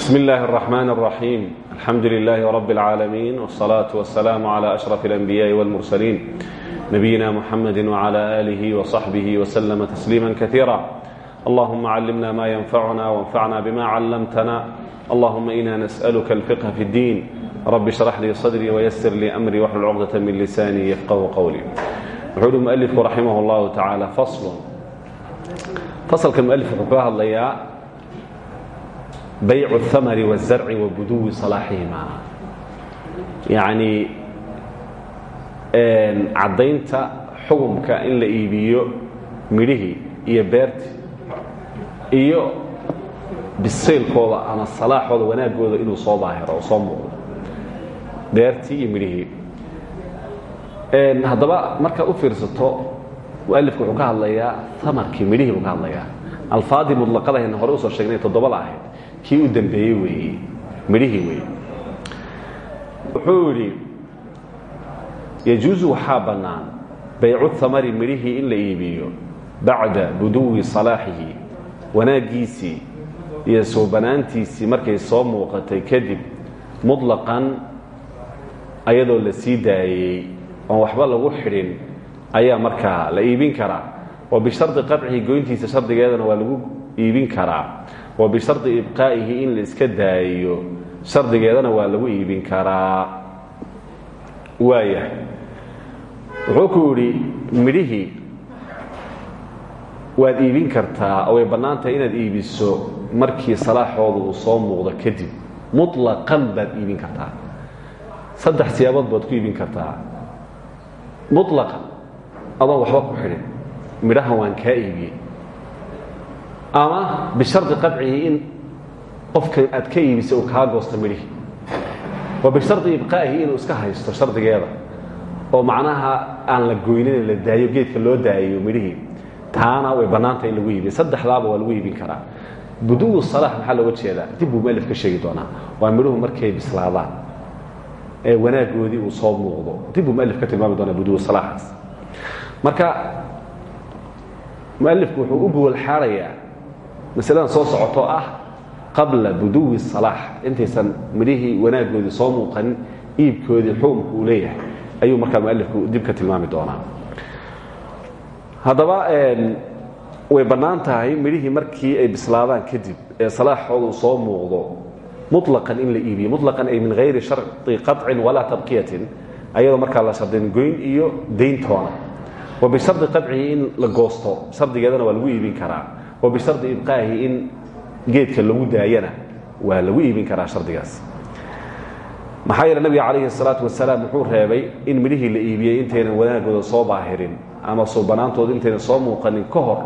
بسم الله الرحمن الرحيم الحمد لله رب العالمين والصلاة والسلام على أشرف الأنبياء والمرسلين نبينا محمد وعلى آله وصحبه وسلم تسليما كثيرا اللهم علمنا ما ينفعنا وانفعنا بما علمتنا اللهم إنا نسألك الفقه في الدين رب اشرح لي صدري ويسر لي أمري واحلل عقدة من لساني يفقه قولي وحول المؤلف رحمه الله تعالى فصل فصل كالمؤلف وحكاها الله bayc الhamri والzarci wa buduwi salaaxihima yacni caddaynta xukumka in la iibiyo midhihii iyo beerti iyo bisaylkooda ama salaaxooda wanaagooda inuu soo daahiro oo soo muuqdo beertii iyo midhihii haddaba markaad u fiirsato mualifku wuxuu ka hadlayaa amarkii midhihii buu ka hadlayaa alfaadii mudlaqadahayna hore usoo sheegnay toddobada ahayd kii u dambeeyey weeye midhihii weeye wuxuu yidhi yajuusu waxaa bannaan baycu hamari midhihii in la iibiyo bacda buduwi salaaxihi wanaaggiisii iyo soo banaantiisii markay soo muuqatay kadib muطlaqan ayadoo la sii daayey oon waxba lagu xidhin ayaa markaa la iibin karaa. Wa bishardi qadcihi goyntiisa shardigeedana waa lagu iibin karaa wa bishardi ibqaa'ihi in la iska daayo shardigeedana waa lagu iibin karaa. Waayahay. Wuxuu ku yidhi midhihii waad iibin kartaa oo way bannaan tahay inaad iibiso markii salaaxooda uu soo muuqdo kadib. Muطlaqan baad iibin kartaa. Saddex siyaabood baad ku iibin kartaa. Muطlaqan adoon waxba ku xidhin. Midhahan waan kaa iibiyey ama bishardi qadcihi in qofkan aad ka iibisay uu kaa goosto midhihii wa bishardi ibqaa'ihi inuu iska haysto shardigeeda. Oo macnaha aan la goynin la daayo geedka loo daayayo midhihii taana way bannaantah in lagu iibiya saddexdaaba waa lagu iibin karaa. Buduwu salaax maxaa looga jeedaa? Dib buu mualif ka sheegi doonaa. Waa midhuhu markay bislaadaan ee wanaagoodii uu soo muuqdo. Dib buu mualif ka tilmaami doonaa buduwu salaaxaas marka mualifku wuxuu u gowol xaarayaa masaladan soo socotoo ah qabla buduwi salaax intaysan midhihii wanaagoodii soo muuqanin iibkoodii xukumku uu leeyahay ayuu markaa mualifku dib ka tilmaami doonaa haddaba way bannaan tahay midhihii markii ay bislaadaan kadib ee salaaxoodu soo muuqdo muطlaqan in la iibiyo muطlaqan ay min hayri sharطi qaطcin walaa tabqiyatin ayadoo markaa la shardin goyn iyo dayntoona wa bishardi qadcihi in la goosto shardigeedana waa lagu iibin karaa oo bishardi ibqaahi in geedka lagu daayana waa lagu iibin karaa shardigaas. Maxaa yeele nabiga calayhi salaatu wasalaam wuxuu reebay in midhihii la iibiyey intaynan wanaagooda soo baahirin ama suubanaantooda intaynan soo muuqanin ka hor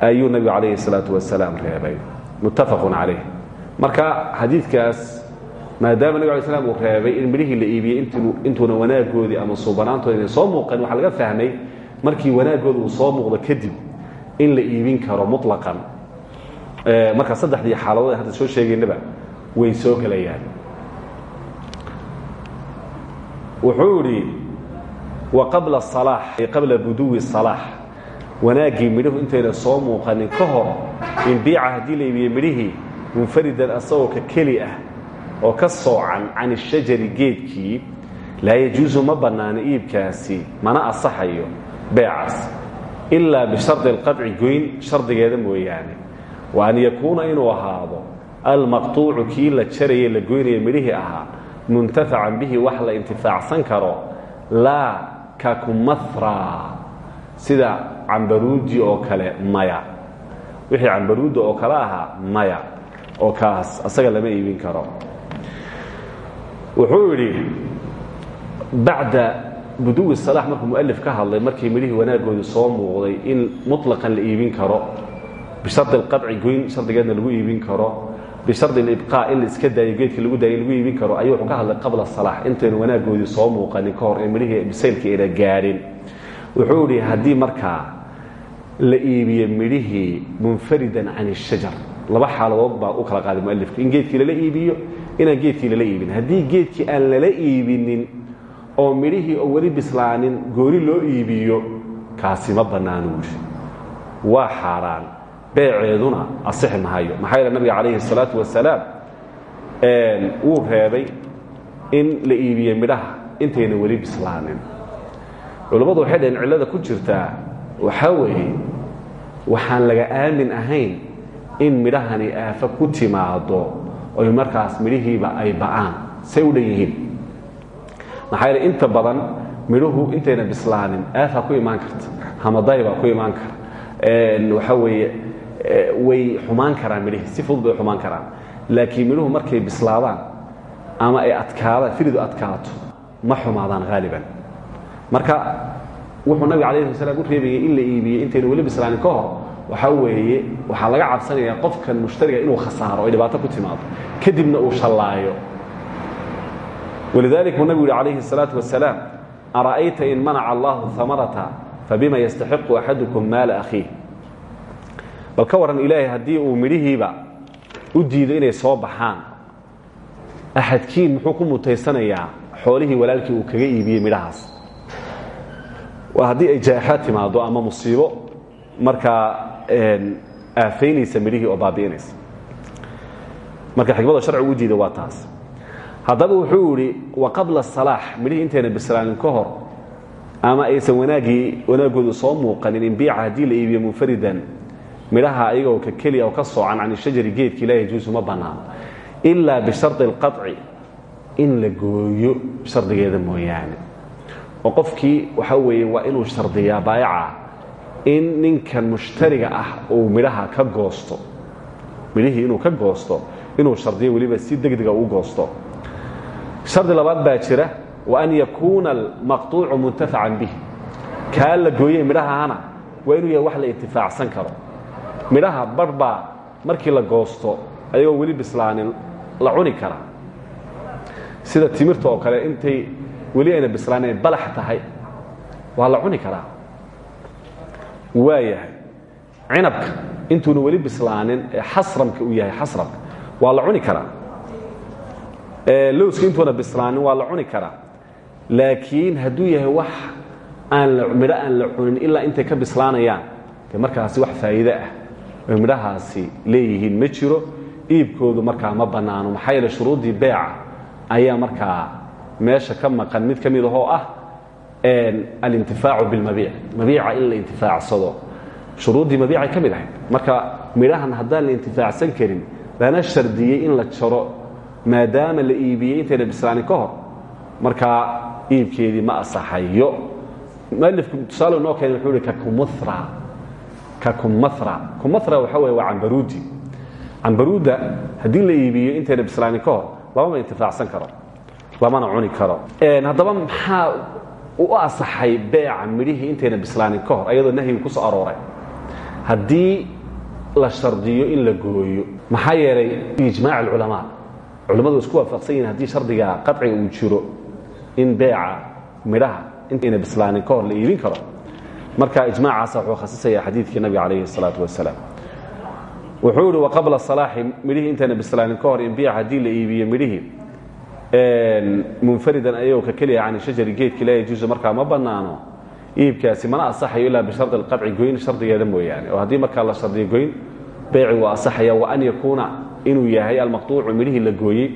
ayuu nabigu calayhi salaatu wasalaam reebay. Muttafaqun calayh. Marka xadiidkaas maadaama nabig alay slam uu reebay in midhihii la iibiyey intuuna wanaagoodii ama suubanaantooda inay soo muuqanin waxaa laga fahmay markii wanaagooda uu soo muuqdo kadib in la iibin karo muطlaqan marka saddexdii xaaladood hadda soo sheegaynaba way soo gelayaan wuxuu idhi wa qabla salaax ay qabla buduwi salaax wanaaggii midhuhu intayna soo muuqanin ka hor in biica haddii la iibiye midhihii munfaridan asagoo ka keli ah oo ka soocan can ishajari geedkii laa yajuusu ma bannaano iibkaasi mana asaxayo beecaas ilaa bishardi alqadci goyn shardigeeda mooyaane. Wa an yakuuna inuu ahaado almaqtuucu kii la jaraye la goynaya midhihii ahaa muntafacan bihi wax la intifaacsan karo laa kakumahra sida cambaruudi oo kale maya. Wixii cambaruudda oo kale ahaa maya oo kaas asaga lama iibin karo. Wuxuu yidhi bacda buduwi salaax markuu mu'alif ka hadlay markii midhihii wanaaggoodu soo muuqday in mutlaqan la iibin karo bishardi alqadci goyn shardigeedna lagu iibin karo bishardi alibqaa in la iska daayo geedka lagu daayo in lagu iibin karo ayuu wuxuu ka hadlay qabla salaax intaynu wanaaggoodii soo muuqanin ka hor ee midhihii bisaylkii ayna gaadhin wuxuu idhi haddii markaa la iibiyo midhihii munfaridan can ishajar laba xaaladood baa u kala qaaday mu'alifka in geedkii lala iibiyo inaan geedkii lala iibin. Haddii geedkii aan lala iibinin oo midhihii oo weli bislaanin gooni loo iibiyo kaasi ma bannaanu buuhi waa xaaraan. Beeceeduna asixi mahayo maxaa yeele nabiga calayhi salaatu wasalaam wuu reebay in la iibiye midhaha intayna weli bislaanin. Culammadu waxay dhaheen cillada ku jirtaa waxaa weeye waxaan laga aamin ahayn in midhahani aafa ku timaado oy markaas midhihiiba ay ba'aan. Say u dhan yihiin maxaa yeele inta badan midhuhu intayna bislaanin aafaa ku imaan karta hamaday baa ku imaan kara waxaa weeye way xumaan karaan midhihii si fudud bay xumaan karaan. Laakiin midhuhu markay bislaadaan ama ay adkaadaan firidu adkaato ma xumaadaan haaliban marka wuxuu nabiga alayh slam u reebayay in la iibiyey intaynu weli bislaanin ka hor. Waxaa weeye waxaa laga cabsanayaa qofkan mushtariga inuu khasaaro ay dhibaato ku timaado. Kadibna uu shallaayo walidaalika uu nabigu yihi calayhi الsalaatu wasalaam ara'ayta in manaca allahu hamarata fabima yastaxiqu axadukum maala akhiih bal ka warran ilaahay haddii uu midhihiiba u diido inay soo baxaan axadkiin muxuu ku mutaysanayaa xoolihii walaalkii uu kaga iibiyey midhahaas waa haddii ay jaa'ixa timaado ama musiibo markaa aafaynaysa midhihii oo baabi'inaysa marka xikmada sharcigu u diida waa taas haddaba wuxuu idhi wa qabla salaax midhihii intayna bislaanin ka hor ama aysan wanaaggii wanaaggoodu soo muuqanin in biica haddii la iibiyo munfaridan midhaha ayagoo ka keliya oo ka soocan can shajari geedki laa yajuusu ma bannaano. Ilaa bishardi alqaطci in la gooyo shardigeeda mooyaane. Oo qofkii weeye waa inuu shardiyaa baayaca in ninkan mushtariga ah uu midhaha ka goosto. Midhihii inuu ka goosto inuu shardiyo weliba si degdega uu goosto shardi labaad baa jira wa an yakuuna almaqطuucu muntafacan bih kaa la gooyey midhahana waa inuu yahay wax la intifaacsan karo. Midhaha bar baa markii la goosto ayagoo weli bislaanin la cuni kara sida timirta oo kale intay weli ayna bislaanin balax tahay waa la cuni karaa. Waa yahay cinabka intuuna bislaanin ee xasramka yahay xasramka waa la cuni karaa lowska intuuna bislaanin waa la cuni karaa. Laakiin hadduu yahay wax aan midho aan la cunin ilaa intay ka bislaanayaan dee markaasi wax faa'iide ah. Oy midhahaasi leeyihiin ma jiro iibkoodu markaa ma bannaano maxaa yeele shuruuddii beeca ayaa markaa meesha ka maqan. Mid ka mid ahoo ah alintifaacu bilmabiic. Mabiica in la intifaacsado shuruuddii mabiicay ka mid ahayd. Marka midhahan haddaan la intifaacsan karin lana shardiyey in la jaro maadaama la iibiyey intayna bislaanin ka hor. Markaa iibkeedii ma asaxayo. Mualifku tusaale noo keenay wuxuu ihi kakumura kakumara kumara waxa weye waa cambaruudi cambaruudda haddii la iibiyo intayna bislaanin ka hor lamama intifaacsan karo lamana cuni karo. Haddaba maxaa u asaxay beeca midhihii intayna bislaanin ka hor ayadoo nahyigu ku soo arooray? Haddii la shardiyo in la gooyo maxaa yeelay biijmaac alculamaa culimmadu isku waafaqsan yihiin haddii shardiga qaciga uu jiro in beeca midhaha intayna bislaanin ka hor la iibin karo. Marka ijmaacaasa wuxuu khasisaya xadiidkii nabiga calayhi salaatu wasalaam. Wuxuu ihi waqabla salaaxi midhihii intayna bislaanin ka hor in biic haddii la iibiyo midhihii munfaridan ayagoo ka keliya can shajari geedkii laa yajuusu markaa ma bannaano. Iibkaasi mana asaxayo ilaa bishardi alqaci goyn shardigeeda mooyaane. Oo haddii markaa la shardiyo goyn beeci waa asaxaya wa an yakuuna inuu yahay almaqطuucu midhihii la gooyey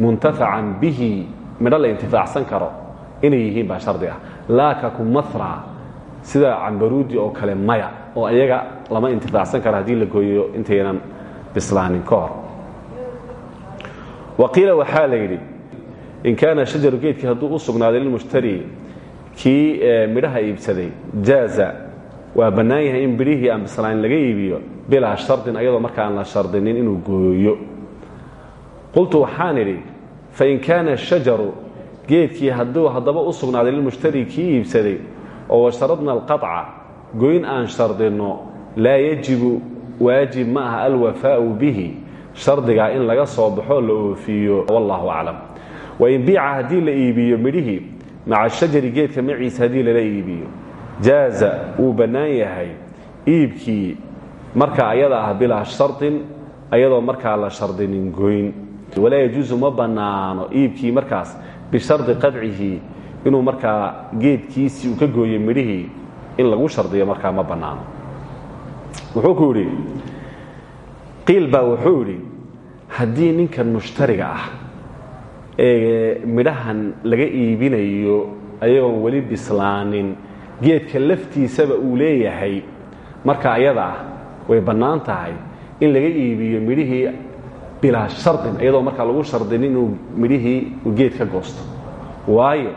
muntafacan bihi midho la intifaacsan karo inay yihiin baa shardi ah. Laa kakumara sida cambaruudi oo kale maya oo ayaga lama intifaacsan karo haddii la gooyo intaynan bislaanin ka hor. Waqiila waxaa in kaana shajaru geedkii hadduu u sugnaaday lilmushtari kii midhaha iibsaday jaaza waa bannaan yahay in bidhihii aan bislaanin laga iibiyo bilaa shardin ayadoo marka aan la shardinin inuu gooyo. Qultu waxaan idhi fain kaana shajaru geedkii hadduu haddaba u sugnaaday lilmushtari kii iibsaday oo washaradna alqaطca goyn aan shardinno laa yajibu waajib ma aha alwafaau bihi shardigaa in laga soo baxoo la oofiyo. Wallahu aclam. Wain biica haddii la iibiyo midhihii maca shajari geedka maciisa haddii lala iibiyo jaaza wuu bannaan yahay iibkii marka ayada ah bilaa shardin ayadoo markaa la shardinin goyn. Walaa yajuusu ma bannaano iibkii markaas bishardi qadcihi inuu markaa geedkiisii uu ka gooyey midhihii in lagu shardiyo markaa ma bannaano. Wuxuu ku yidhi qiil baa wuxuu yidhi haddii ninkan mushtariga ah ee midhahan laga iibinayo ayagoon weli bislaanin geedka laftiisaba uu leeyahay marka ayada ah way bannaan tahay in laga iibiyo midhihii bilaa shardin iyadoo markaa lagu shardin inuu midhihii geed ka goosto. Waayo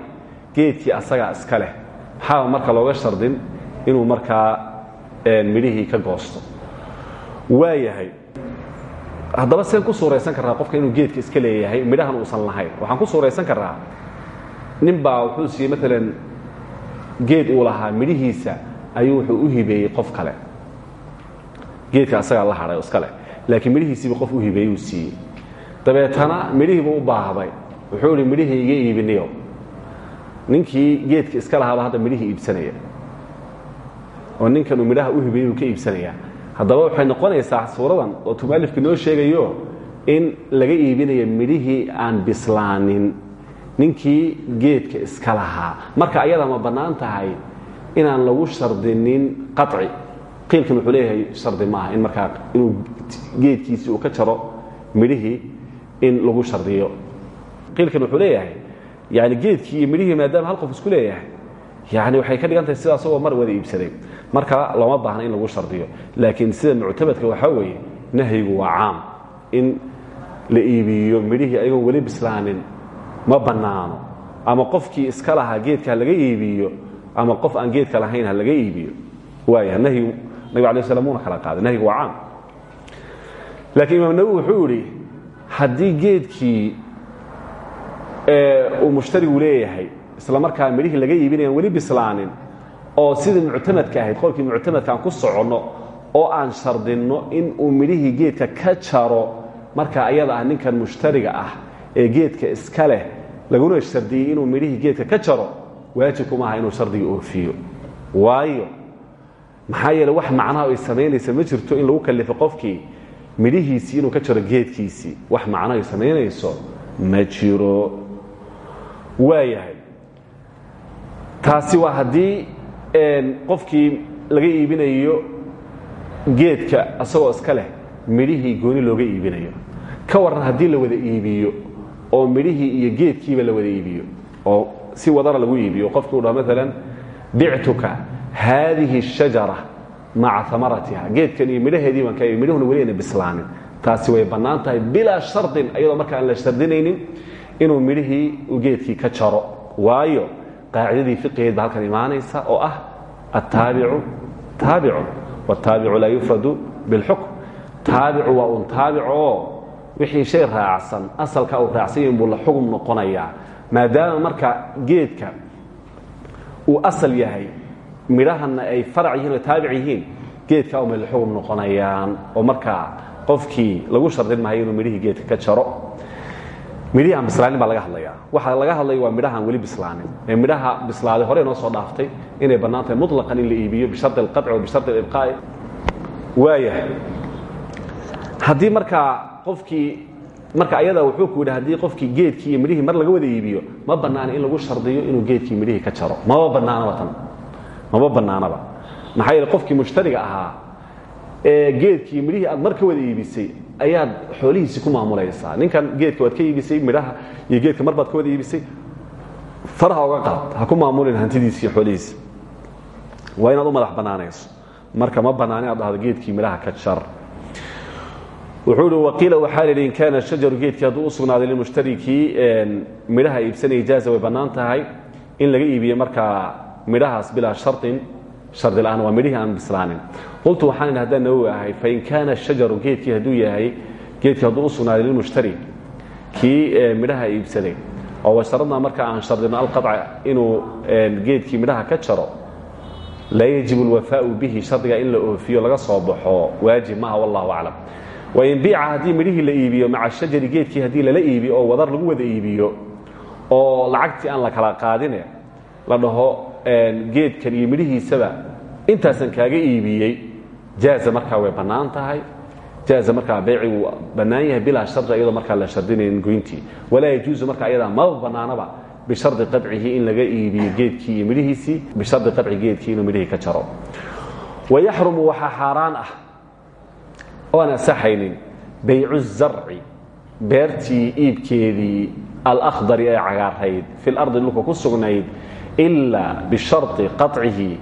geedkii asagaa iska leh maxaaba marka looga shardin inuu markaa midhihii ka goosto? Waayahay haddaba seen ku suuraysan karraa qofka inuu geedka iska leeyahay midhahan uusan lahayn. Waxaan ku suuraysan karraa nin baa wuxuu siiyey maalan geed uu lahaa midhihiisa ayuu wuxuu u hibeeyey qof kale. Geedka asagaa la hadhay oo iska leh laakiin midhihiisiiba qof u hibeeyey uu siiyey. Dabeetana midhihiiba u baahday. Wuxuu ihi midhihii iga iibiniyo ninkii geedka iska lahaaba hadda midhihii iibsanaya. Oo ninkan uu midhaha u hibeeyey uu ka iibsanaya. Haddaba waxay noqonaysaa suuradan oo tumaalifka noo sheegayo in laga iibinayo midhihii aan bislaanin ninkii geedka iska lahaa. Marka ayada ma bannaan tahay inaan lagu shardinin qaci qiilkan wuxuu leeyahay shardi maaha in markaa inuu geedkiisii uu ka jaro midhihii in lagu shardiyo. Qiilkan wuxuu leeyahay yani geedkii iyo midhihii hal qof isku leeyahay yani waxay ka dhigan tahay sida asagoo mar wada iibsaday. Marka looma baahna in lagu shardiyo. Laakiin sida muctabadka waxaa weeye nahyigu waa caam. In la iibiyo midhihii ayagoon weli bislaanin ma bannaano. Ama qofkii iska lahaa geedka ha laga iibiyo ama qof aan geedka lahayn ha laga iibiyo. Waaya nahyigu nabig alay slam una kala qaaday. Waa caam. Laakiin imaam nawowi wuxuu idhi haddii geedkii uu mushtarigu leeyahay isla markaa midhihii laga iibinayaan weli bislaanin oo sidii muctamadka ahayd qolkii muctamadka aan ku soconno oo aan shardinno in uu midhihii geedka ka jaro marka ayada ah ninkan mushtariga ah ee geedka iska leh laguna shardiyey inuu midhihii geedka ka jaro waajibku maaha inuu shardiga oofiyo waayo maxaa yeele wax macnaha ay samaynaysa ma jirto in lagu kallifo qofkii midhihiisii inuu ka jaro geedkiisii. Wax macno ay samaynayso ma jiro. Waayahay taasi waa haddii qofkii laga iibinayo geedka asagoo iska leh midhihii gooni looga iibinayo. Ka waran haddii la wada iibiyo oo midhihii iyo geedkiiba la wada iibiyo oo si wadana lagu iibiyo. Qofkuu dhaho maalan bictuka haadihi shajara maca amaratiha geedkan iyo midhaheedii baan ka iibi midhuhuna weli ayna bislaanin. Taasi way bannaan tahay bilaa shardin iyadoo marka aan la shardinaynin inuu midhihii uu geedkii ka jaro. Waayo qaacidadii fiqigeed baa halkan imaanaysa oo ah attaabicu taabicun wاtaabicu laa yufradu biاlxukm taabicu waa un taabic oo wixii shay raacsan asalka uu raacsanyahi buu la xugum noqonayaa maadaama marka geedka uu asal yahay midhahana ay farac yihiin oo taabic yihiin geedka umay la xugum noqonayaan oo markaa qofkii lagu shardin maayo inuu midhihii geedka ka jaro. Midhihii aan bislaanin baa laga hadlayaa. Waxa laga hadlaya waa midhaha aan weli bislaanin. Ee midhaha bislaaday hore noo soo dhaaftay inay bannaan tahay mutlaqan in la iibiyo bishardi alqaci wa bishardi alibqaa'i. Waayahay. Haddii markaa qofkii marka ayada wuxuu ku yidhi haddii qofkii geedkii iyo midhihii mar laga wada iibiyo ma bannaana in lagu shardiyo inuu geedkii midhihii ka jaro. Maba bannaanaba tan. Maba bannaanaba maxaa yeele qofkii mushtariga ahaa ee geedkii midhihii aad mar ka wada iibisay ayaad xoolihiisii ku maamulaysaa. Ninkan geedka waad ka iibisay midhaha iyo geedka mar baad ka wada iibisay faraha oga qaad. Ha ku maamulin hantidiisi iyo xoolihiisi waa inaad u madax bannaanayso. Marka ma bannaan inaad dhahdo geedkii midhaha ka jar wuxuu ihi waqiila waxaa yidhi in kaana shajaru geedkii hadduu u sugnaaday limushtarikii midhaha iibsanaya ijaaza way bannaan tahay. In laga iibiyo markaa midhahaas bilaa sharin shardi la'aan waa midhihii aan bislaanin. Qultu waxaan idhi haddaan nawowi ahay fain kaana shajaru geedkii hadduu yahay geedkii hadduu u sugnaaday lilmushtari kii midhaha iibsaday. Oo washaradna marka aan shardino alqaطca inuu geedkii midhaha ka jaro laa yajibu اlwafaau bihi shardiga in la oofiyo laga soo baxo waajib maaha wallahu aclam wain biica haddii midhihii la iibiyo maca shajari geedkii haddii lala iibiyo oo wadar lagu wada iibiyo oo lacagtii aan la kala qaadine la dhaho geedkan iyo midhihiisaba intaasan kaaga iibiyey. Jaaza markaa way bannaan tahay. Jaaza markaa beyci wuu bannaan yahay bilaa shardi iyadoo markaa la shardinayn goyntii. Walaa yajuusu marka ayadaa maba bannaanaba bishardi qadcihi in laga iibiyo geedkii iyo midhihiisii bishardi qadci geedkii inuu midhihii ka jaro. Wayaxrumu waxaa xaaraan ah oo aan asaxaynin baycu zarci. Beertii iibkeedii alakhdari ee cagaarayd fi lardi dhulka ku sugnayd. Ilaa bishari qaطcihi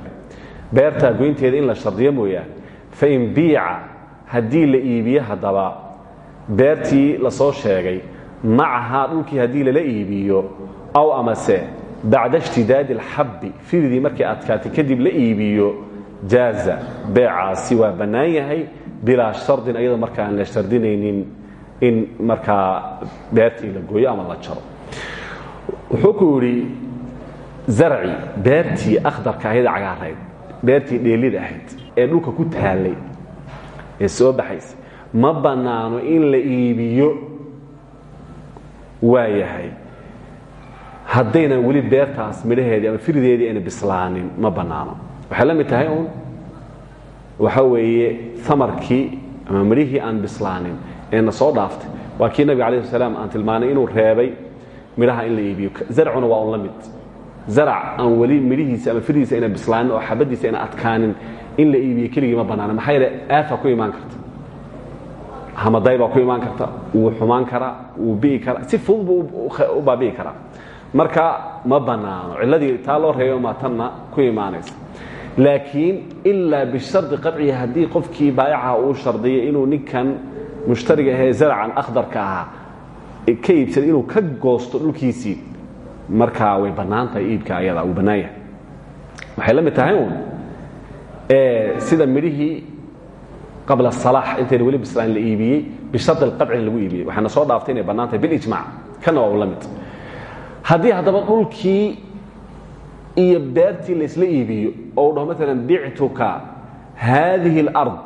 beertaa goynteeda in la shardiyo mooyaan fain biica haddii la iibiye haddaba beertii la soo sheegay macahaa dhulkii haddii lala iibiyo aw amase bacda ishtidaadi alxabbi firidii markay adkaatay kadib la iibiyo jaaza beecaasi waa bannaan yahay bilaa shardin ayadoo marka aan la shardinaynin in markaa beertii la gooyo ama la jaro. Wuxuu ku yidhi zarci beertii akhdarka cagaarayd beertii dheelida ahayd ee dhulka ku taallay ee soo baxaysa ma bannaano in la iibiyo? Waa yahay haddaynan beertaas midhaheedii ama firideedii ayna bislaanin ma bannaano. Waxay la mid tahay waxa weeye amarkii ama midhihii aan bislaanin ee na soo dhaaftay. Waa kii nabiga alayh salaam aan tilmaanay inuu reebay midhaha in la iibiyo. Zarcuna waa un zarac aan weli midhihiisa ama firidiisa ayna bislaanin oo xabadiisa ayna adkaanin in la iibiyo keligii ma bannaana. Maxaa yeele aafa ku imaan karta. Hamaday baa ku imaan karta. Wuu xumaan karaa wuu bi'i karaa. Si fudud buu u baabi'i marka ma bannaano. Cilladii taa loo reeyo maa tanna ku imaanaysa laakiin ilaa bishardi qacihi haddii qofkii baayacaha uu shardiyay inuu ninkan mushtariga ahee zaracan akhdarka ahaa ka iibsaday inuu ka goosto dhulkiisii markaa way bannaan tahay iibka ayada wuu bannaan yahay. Waxay la mid tahay uun sida midhihii qabla salaax intayna weli bislaan la iibiyey bishardi alqabcin lagu iibiyey. Waxaana soo dhaaftay inay bannaan tahay bilijmac kana waa u la mid. Haddii haddaba dhulkii iyo beertii laysla iibiyo oo u dhaho maalan bictuka haadihi اlard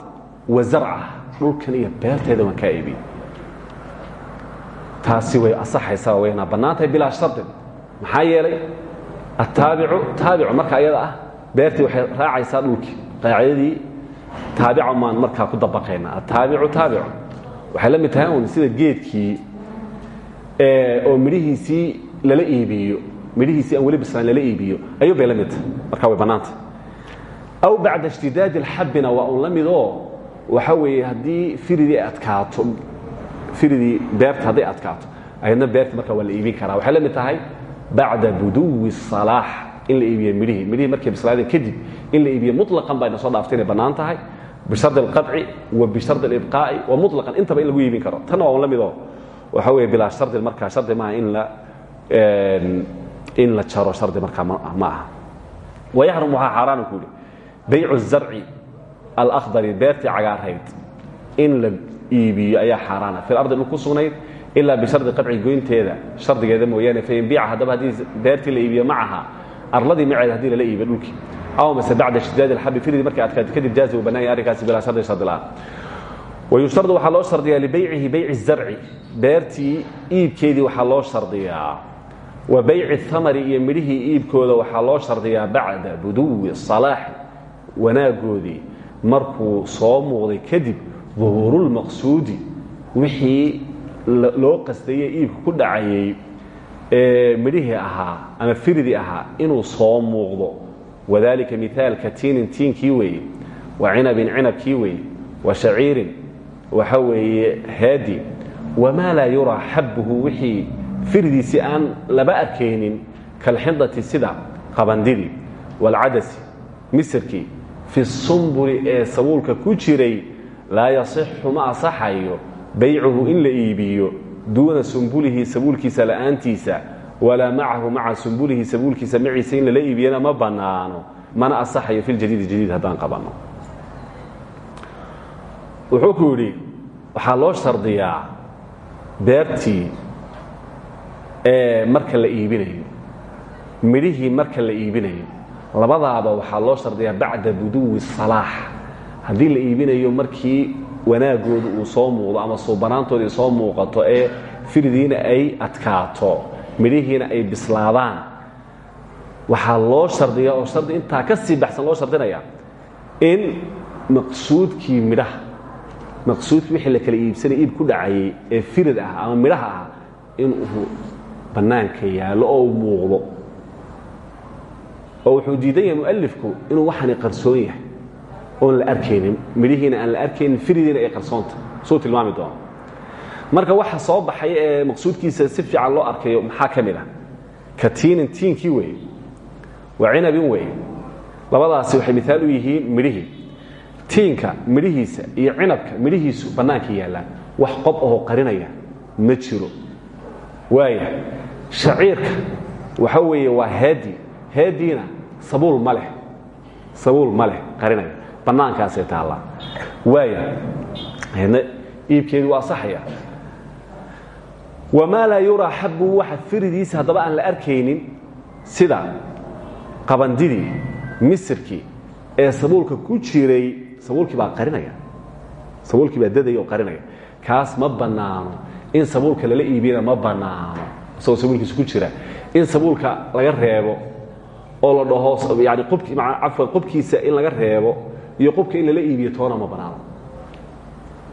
wa zarcaha dhulkan iyo beerteeda waan kaa iibiye taasi way asaxaysaa wayna bannaan tahay bilaa shardin maxaa yeelay ataabicu taabicu marka ayada ah beertii waxay raacaysaa dhulkii. Qaacidadii taabica maan markaa ku dabaqaynaa. Ataabicu taabicu. Waxay la mid tahay sida geedkii oo midhihiisii lala iibiyo midhihiisii aan weli bislaan lala iibiyo ayuu bay la way bannaantah aw bacda ishtidaadi alxabbina waa un la midoo? Waxa weeye adkaato firidii beerta hadday adkaato ayadna beerta markaa waa iibin karaa. Waxay la mid tahay bacda buduwi salaax in la iibiyo midhihii midhihii markay bislaadeen kadib in la iibiyo muطlaqan bayna soo dhaaftay inay bannaan tahay. Alqadci wa bishardi alibqaa'i wa muطlaqan intaba in lagu iibin karo. Tanna waa un la midoo? Waxa weeye bilaa shardin markaa in la in la jaro hardi markaa ma aha. Wayaxrum waxaa xaaraana ku yihi baycu zarci alakhdari beertii cagaarayd in la iibiyo ayaa xaaraana. Fi lardi ku sugnayd? Ilaa bishardi qadci goynteeda. Shardigeeda mooyaane fain biica haddaba haddii beertii la iibiyo macaha arladii maceed haddii lala iibiyo dhulkii. Aw mase bacda shdaad alxabi firdii markay adkaatay kadib jaazi uu bannaan yahay arrinkaasi bilaa shardi shardi la'aan. Wayushtardu waxaa loo shardiyaa libaycihi bayci zarci. Beertii iibkeedii waxaa loo shardiyaa wa bayci اhamari iyo midhihii iibkooda waxaa loo shardiyaa bacda buduwi salaaxi wanaagoodii. Markuu soo muuqday kadib duhuurulmaqsuudi wixii loo qastayey iibka ku dhacayey ee midhihii ahaa ama firidii ahaa inuu soo muuqdo. Wadalika miaalka tiinin tiinkii weeye wa cinabin cinabkii weeye wa shaciirin waxa weeye haadi. Wamaa laa yuraa xabbuhu wixii firidiisi aan laba arkaynin kalxindati sida qabandidii waalcadasi misirkii fi sumbuli ee sabuulka ku jiray laa yasixu ma asaxayo baycuhu in la iibiyo duuna sumbulihi sabuulkiisa la'aantiisa walaa macahu maca sumbulihi sabuulkiisa maciisa in lala iibiyana ma bannaano mana asaxayo fi ljadiidi jadiid haddaan qabanno. Wuxuu ku yidhi waxaa loo shardiyaa beertii ee marka la iibinayo. Midhihii marka la iibinayo. Labadaaba waxaa loo shardiyaa bacda buduwi salaax. Haddii la iibinayo markii wanaagooda uu soo muuqdo ama suubanaantooda ay soo muuqato ee firidiina ay adkaato midhihiina ay bislaadaan waxaa loo shardiyaa oo shardi intaa ka sii baxsan loo shardinaya in maqsuudkii midhaha maqsuudkii wixii la kala iibsanaya iib ku dhacayay ee firid ah ama midhaha ah inuu bannaanka yaallo oo muuqdo. Oo wuxuu diidan yahay mualifku inuu waxaani qarsoon yahay oon la arkaynin midhihiina aan la arkaynin firidiina ay qarsoonta. Suu tilmaami doono marka waxa soo baxay ee maqsuudkiisa si fiican loo arkayo maxaa ka mid ah? Ka tiinin tiinkii weeye. Waa cinabin weeye. Labadaasi waxay miaal u yihiin midhihii tiinka midhihiisa iyo cinabka midhihiisu bannaanka yaallaan. Wax qob ahoo qarinaya ma jiro waaya shaciirka waxa weeye waa heedi heediina sabuul ma sabuul ma leh. Qarinaya bannaankaasay taallaa waaya hedna iibkeedu waa asaxaya wamaa laa yuraa xabbu waxa firidiisa haddaba aan la arkaynin sida qabandidii misirkii ee sabuulka ku jiray. Sabuulkii baa qarinaya. Sabuulkii baa dadaya qarinaya. Kaas ma bannaano in sabuulka lala iibiyana ma bannaano isagoo sabuulkiisa ku jira. In sabuulka laga reebo oo la dhaho yani cafwan qubkiisa in laga reebo iyo qubka in lala iibiyo toona ma bannaano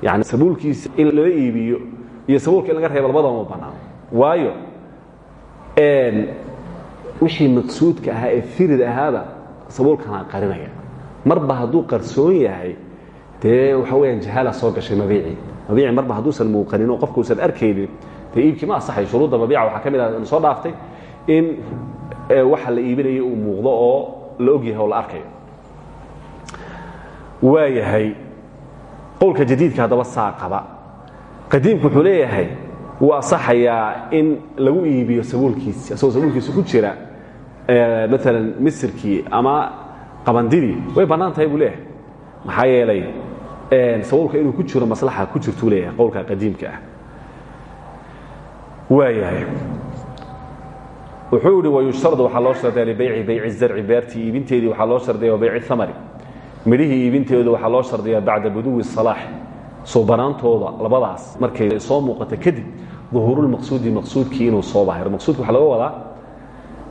yani sabuulkiisa in lala iibiyo iyo sabuulka in laga reebo labadaba ma bannaano waayo wixii maqsuudka ahaa ee firid ahaaba sabuulkana qarinaya. Marba hadduu qarsoon yahay dee waxa weyaan jahaala soo gashay mabiicii mabiici marba hadduusan muuqanin oo qofka usan arkaynin dee iibkii ma asaxay shuruudda mabiica waxaa ka mid ah soo dhaaftay in waxa la iibinayo uu muuqdo oo la og yahay oo la arkayo. Waa yahay qowlka jadiidka haddaba saa qaba. Qadiimku wuxuu leeyahay wuu asaxayaa in lagu iibiyo sabuulkiisi asagoo sabuulkiisa ku jira maalan misirkii ama qabandidii. Way bannaan tahay buu leeyahay. Maxaa yeelay sabuulka inuu ku jiro maslaxa ku jirtuu leeyahay qowlka qadiimka ah. Waa yahay wuxuu yihi wayushtardu waxaa loo shardaya libayci bayci zarci beertii iibinteedii waxaa loo shardaya wa bayci amari midhihii iibintooda waxaa loo shardiyaa bacda buduwi salaax. Soo banaantooda labadaas markay soo muuqato kadib duhuurulmaqsuudi maqsuudkii inuu soo bahiro maqsuudka waxaa laga wadaa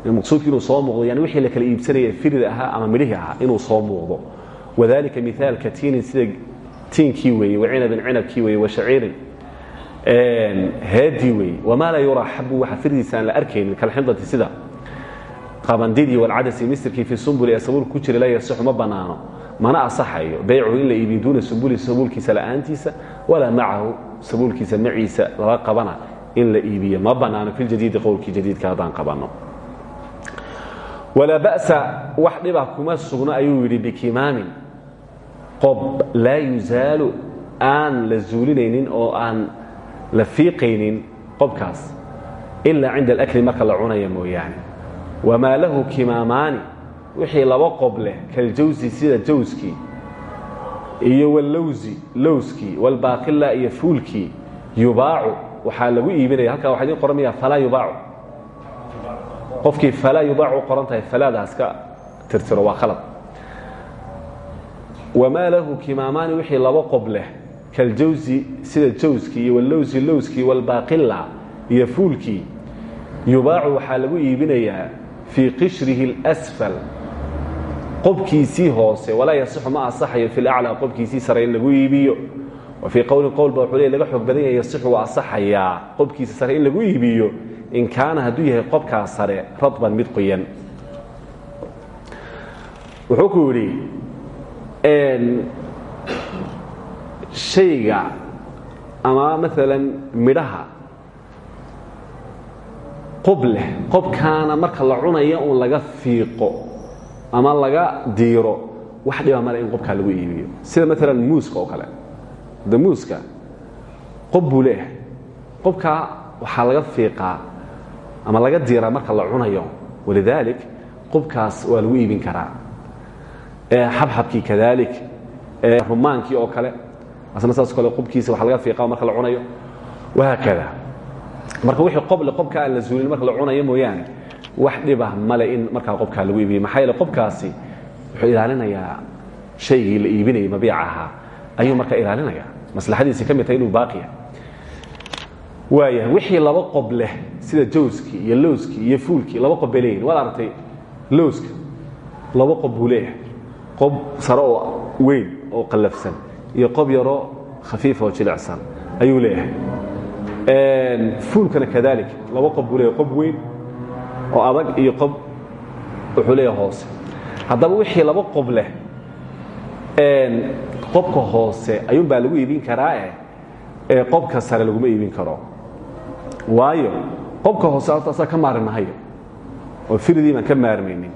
maqsuudkii inuu soo muuqdo yani wixii la kala iibsanaya firida ahaa ama midhihii ahaa inuu soo muuqdo. Wadalika mithaalka tiinin sida tiinkii weeye wacinabin cinabkii weeye washaciirin heedii weeye wamaa laa yuraa xabu waxa firdiisa aan la arkaynin kalxindati sida. Qabandidii walcadasi misirkii fii sumbuli ee sabuulka ku jira laa yasixu ma bannaano mana asaxayo. Baycuhu in la iibiyo duuna sumbuli sabuulkiisa la'aantiisa walaa macahu sabuulkiisa maciisa lala qabana in la iibiyo. Ma bannaano fi ljadiidi qowlkii jadiidka haddaan qabanno walaa ba'sa wax dhiba kuma sugno ayuu yidhi bikimaamin qob laa yusaalu aan la zuulinaynin oo aan la fiiqaynin qobkaas ilaa cinda alakli marka la cunaya mooyaane. Wamaa lahu kimaamaani wixii laba qob leh kaljawsi sida jawskii iyo wallowsi lowskii walbaaqila iyo fuulkii yubaacu. Waxaa lagu iibinaya halkaa waxaa idiin qoran maya falaa yubaacu. Qofkii falaa yubaacu qoran tahay tirtiro waa khalad wamaa lahu kimaamaani wixii laba qob leh kaljawsi sida jawskii iyo wallowsi lowskii walbaaqila iyo fuulkii yubaacu waxaa lagu iibinayaa fii qishrihi اlsfal qobkiisii hoose walaa yasixu ma asaxayo fi laclى qobkiisii sare in lagu iibiyo. Wa fii qowlin qowl ba wuxuu le laga xoog badan yahay yasixu waa asaxayaa qobkiisa sare in lagu iibiyo in kaana shayga ama maalan midhaha qob leh. Qobkaana marka la cunayo uun laga fiiqo ama laga diiro wax dhiba male in qobkaa lagu iibiyo. Sida maalan muuska oo kale. De muuska qob buu leeyahay. Qobkaa waxaa laga fiiqaa ama laga diiraa marka la cunayo. Walidaalik qobkaas waa lagu iibin karaa xabxabkii kadalik rumaankii oo kale. Asna saas kale qobkiisa waxa laga fiiqaa marka la cunayo. Wahaakada marka wixii qoble qobka aan la zuulin marka la cunayo mooyaane wax dhibah male in markaa qobkaa lagu iibiyo. Maxaa yeele qobkaasi wuxuu ilaalinayaa shaygii la iibinayay mabiica ahaa ayuu markaa ilaalinaya maslaxadiisii ka mid tahay inuu baaqiya waaya wixii laba qob leh sida jawskii iyo lowskii iyo fuulkii laba qob bay leeyihiin waad aragtay lowska. Laba qob buu leeyahay qob sare oo weyn oo qallafsan iyo qob yaroo khafiifa oo jilicsan ayuu leeyahay. Fuulkana kadalik laba qob buu leeyahay qob weyn oo adag iyo qob wuxuu leeyahay hoose. Haddaba wixii laba qob leh qobka hoose ayuun baa lagu iibin karaae ee qobka sare laguma iibin karo. Waayo qobka hoose horta asaga ka maari mahayo oo firidii baan ka maarmaynin.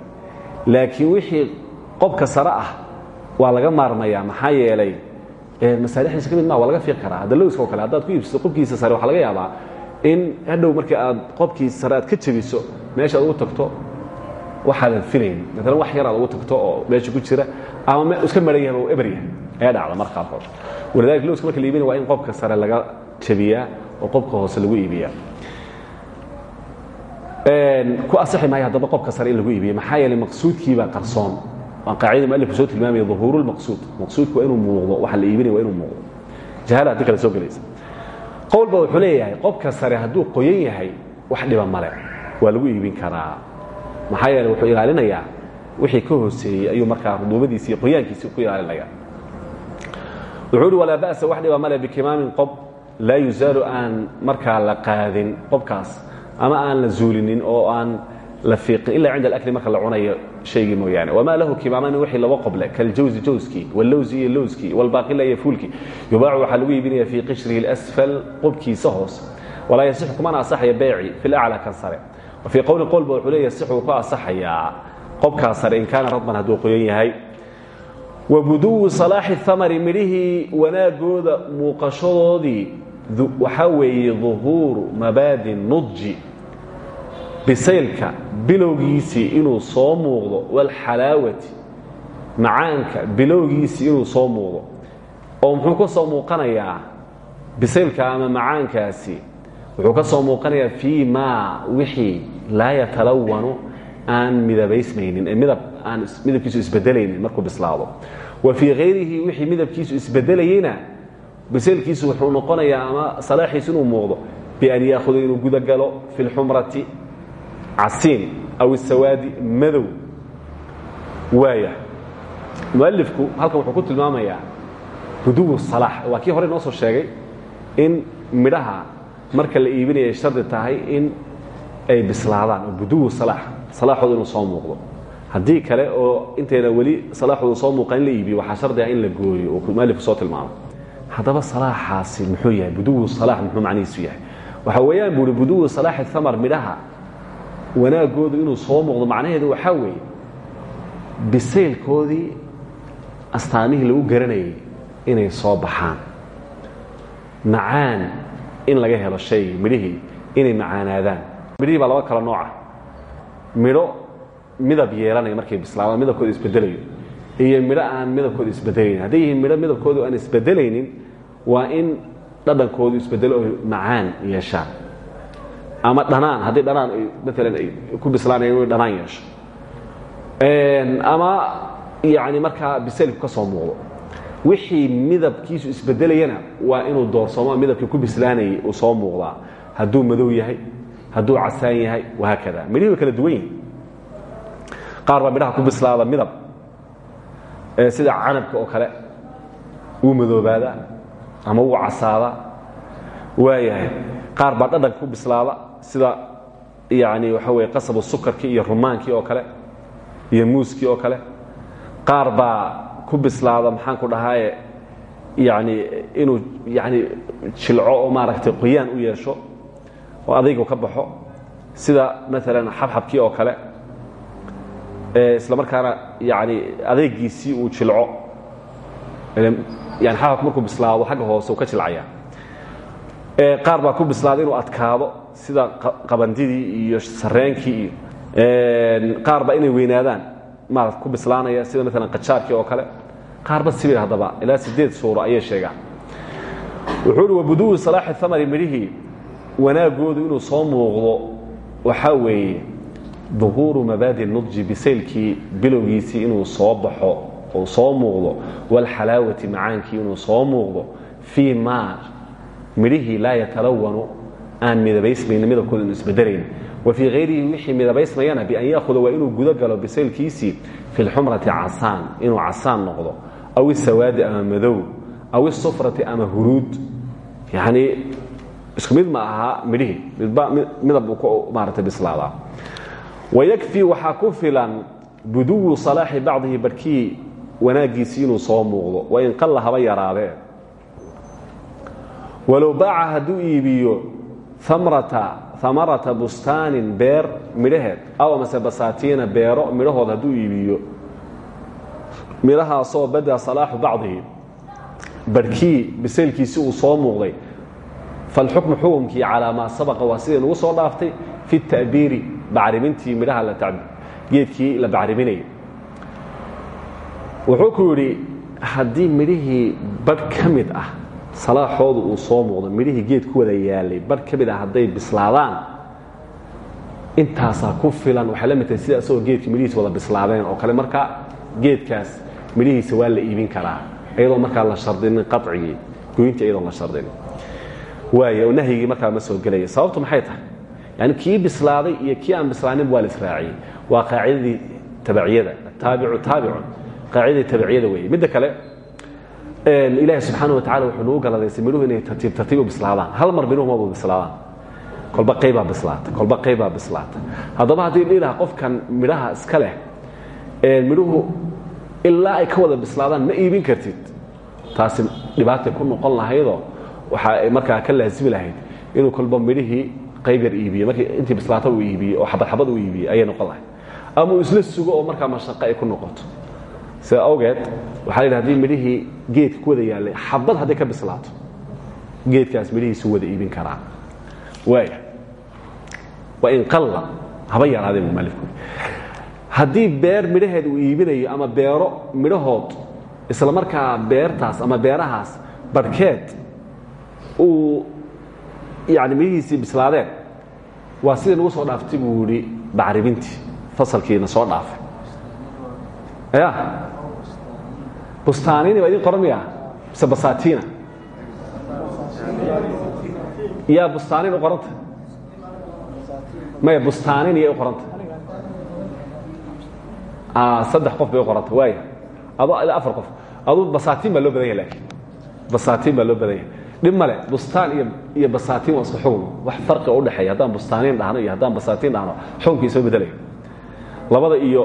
Laakiin wixii qobka sare ah waa laga maarmayaa maxaa yeelay masaalixdiisa ka mid maa waa laga fiiq karaa. Hadda lowska oo kale haddaad ku iibsato qobkiisa sare waxaa laga yaabaa in hadhow markii aad qobkiisa sare aad ka jabiso meesha aad ugu tagto waxaadan filayn. Maalan wax yar aad ugu tagto oo meesha ku jira ama iska maran yahay oo eber yahay ayaa dhacda marka qaarkood walidalika lowska marka la iibinaya waa in qobka sare laga jabiyaa oo qobka hoose lagu iibiyaa. Ku asixi maayo haddaba qobka sare in lagu iibiyo. Maxaa yeelay maqsuudkiibaa qarsoon waa qaacidada mualifku soo tilmaamaya duhuuru lmaqsuud maqsuudku waa inuu muuqdo waxa la iibinaya waa inuu muuqdo. Jahala haddii kale soo gelaysa. Qowlba wuxuu leeyahay qobka sare hadduu qoyan yahay wax dhiba male waa lagu iibin karaa. Maxaa yeeley wuxuu ilaalinayaa wixii ka hooseeyey ayuu markaa ruduubadiisi iyo qoyaankiisi ku ilaalinaya. Wuxuu uhi walaa ba'sa wax dhiba male bikimaamin qob. Laa yuzaalu aan markaa la qaadin qobkaas. Ama aan la zuulinin oo aan ila cinda akli marka la cunayo shaygii mooyaane. Wma lahu kimaamani wii laba qoble kaljawzi jawskii wlowzi iyo lowskii wlbaaqila iyo fuulkii yubaacu waxaa lagu iibinaya fii qishrihi asfal qubkiisa hoose walaa yasixu kumana asaxaya beyci fi aclaa kan sare. Fii qowlin qowlba wuxuu leeya yasix wuu ku asaxayaa qobkaa sare in kaana radban hadduu qoyan yahay. Wa buduwu salaaxi thamari midhihii wanaagooda muuqashadoodii waxaa weeye duhuuru mabaadi nudji bisaylka bilowgiisii inuu soo muuqdo walxalaawati macaanka bilowgiisii inuu soo muuqdo. Oo muxuu ka soo muuqanayaa bisaylka ama macaankaasi? Wuxuu ka soo muuqanayaa fii maa wixii laa yatalawanu aan midabaysmaynin midab aan midabkiisu isbedelaynin markuu bislaado. Wa fii hayrihi wixii midabkiisu isbedelayeyna bisaylkiisu wuxuu noqonayaa ama salaaxiisu inuu muuqdo bian yaahuda inuu gudagalo fi lxumrati casiin aw isawaadi madow. Waaya. Mualifku halkan wuxuu ku tilmaamayaa buduwu salaax waa kii hore noo soo sheegay in midhaha marka la iibinaya ay shardi tahay in ay bislaadaan oo buduwu salaax salaaxooda inuu soo muuqdo. Haddii kale oo intayna weli salaaxooda soo muuqan in la iibiyo waxaa shardi ah in la gooyo oo mualifku soo tilmaamo. Haddaba salaaxaasi muxuu yahay? Buduwu salaax muxuu macnihiisu yahay? Waxa weeyaan buuhi buduwu salaaxi thamar midhaha wanaagoodu inuu soo muuqdo macnaheedu waxaa weeye bisaylkoodii astaamihii lagu garanayay inay soo baxaan. Macaan in laga helo shaygii midhihii inay macaanaadaan. Midhihii baa laba kala nooca midho midab yeelanaya markay bislaadaan midabkooda isbedelayo iyo midho aan midabkooda isbedelaynin. Hadday yihiin midho midabkoodu aan isbedelaynin waa in dhadhankoodu isbedelo oy macaan yeeshaan ama dhanaan haddii dhanaan ay maalan ay ku bislaanayan inay dhanaan yeesho. Ama yani markaa bisaylku ka soo muuqdo wixii midabkiisu isbedelayana waa inuu doorsoomo midabkii ku bislaanayay uu soo muuqdaa. Hadduu madow yahay hadduu casaan yahay wahaakada midhihi way kala duwan qaar baa midhaha ku bislaada midab. Sida canabka oo kale wuu madoobaada ama wuu casaada waayahay. Qaar baa dhadhanka ku bislaada sida yani waxa weye qasabu sukarkii iyo rumaankii oo kale iyo muuskii oo kale qaar ku bislaada maxaan ku dhahaaye yani inuu yani jilco oo maaragtay qoyaan u yeesho oo adaygu ka baxo sida maalan xabxabkii oo kale isla markaana yani adeegiisii uu jilco yani xabxabku markuu bislaado xagga hoose uu ka jilcaya qaar baa ku bislaada inuu adkaado sida qabandidii iyo sareenkii iyo qaar baa inay weynaadaan maarata ku bislaanaya sida maalan qajaarkii oo kale. Qaarba sibir haddaba ilaa sideed suuro ayay sheegaan. Wuxuu uhi wabuduwi salaaxi thamari midhihii wanaagoodu inuu soo muuqdo waxaa weeye duhuuru mabaadi nudji bisaylkii bilowgiisii inuu soo baxo oo soo muuqdo walxalaawati macaankii inuu soo muuqdo fii maa midhihii laa yatalawanu aan midabaysmayni midabkooda inu isbedelayn. Wa fii hayrihi wixii midabaysmayana bian yaahuda waa inuu guda galo bisaylkiisii fi lxumrati casaan inuu casaan noqdo aw isawaadi ama madow aw isufrati ama huruud. Yanii isku mid ma aha midhihii midab maarata bislaadaa wayakfii waxaa ku filan buduwu salaaxi bacdihi barhkii wanaaggiisii inuu soo muuqdo wain qalla haba yaraadee. Walow baaca hadduu iibiyo amarata bustaanin beer midhaheed. Aw amase basaatiina beero midhahood hadduu iibiyo. Midhahaasoo badaa salaaxu bacdihi. Barhkii bisaylkiisi uu soo muuqday. Falxukmu xukumkii calaa maa sabaqa waa sidai nugu soo dhaaftay. Fi ta'biiri bacrimintii midhaha geedkii la bacriminayay. Wuxuu ku yidhi haddii midhihii badh ka ah salaaxoodu uu soo muuqdo midhihii geed ku wada yaalay badh ka mid ah hadday bislaadaan intaasaa ku filan waxay la mid tahay sida asagoo geedka midhihiisa wada bislaadeen oo kale marka geedkaas midhihiisa waa la iibin karaa iyadoo markaa la shardinin qacigii goyntii iyadoon la shardinin. Waay oo nahyigii markaa ma soo gelaya. Sababtu maxay tahay? Yani kii bislaaday iyo kii aan bislaaninba waa la israaciyey waa qaacidadii tabaciyada ataabicu taabicun qaacidadii tabaciyada weeye. Midda kale ilaahi subxaana wa tacala wuxuu nagu galadaysay midhuhu inay tartiib tartiib u bislaadaan. Hal mar midhuhu maba bislaadaan. Kolba qaybaa bislaata kolba qaybaa bislaata haddaba haddii dhiilaha qofkan midhaha iska leh midhuhu ilaa ay ka wada bislaadaan ma iibin kartid. Taasi dhibaatay ku noqon lahaydoo waxa ay markaa ka laasimi lahayd inuu kolba midhihii qayb yar iibiye markii intii bislaata uu iibiyey oo xabad xabad uu iibiyey ayay noqon lahayd. Ama uu isla sugo oo markaa mashaqo ay ku noqoto sida awgeed waxaa yidhi haddii midhihii geedka ku wada yaallay xabad hadday ka bislaato geedkaas midhihiisu wada iibin karaa waaya wain qalla haba yaraadee mumalifku haddii beer midhaheed uu iibinayo ama beero midhahood isla markaa beertaas ama beerahaas barhkeed uu yani midhihiisii bislaadeen waa sidai nagu soo dhaaftay buu bacrimintii fasalkiina soo dhaafay. Ya bustaanini baa idin qoran miya mise basaatiina yaa bustaanin u qoranta? Maya bustaanin iyay u qoranta? Saddex qof bay u qoranta waaya ado afar qof. Adu basaatiin baa loo badan yahay laakiin. Basaatiin baa loo badan yahay. Dhib male bustaan iyo iyo basaatiin waa isku xukun wax farqiga u dhexeeya haddaan bustaaniin dhahno iyo haddaan basaatiin dhahno xukunkii soo bedelaya labada iyo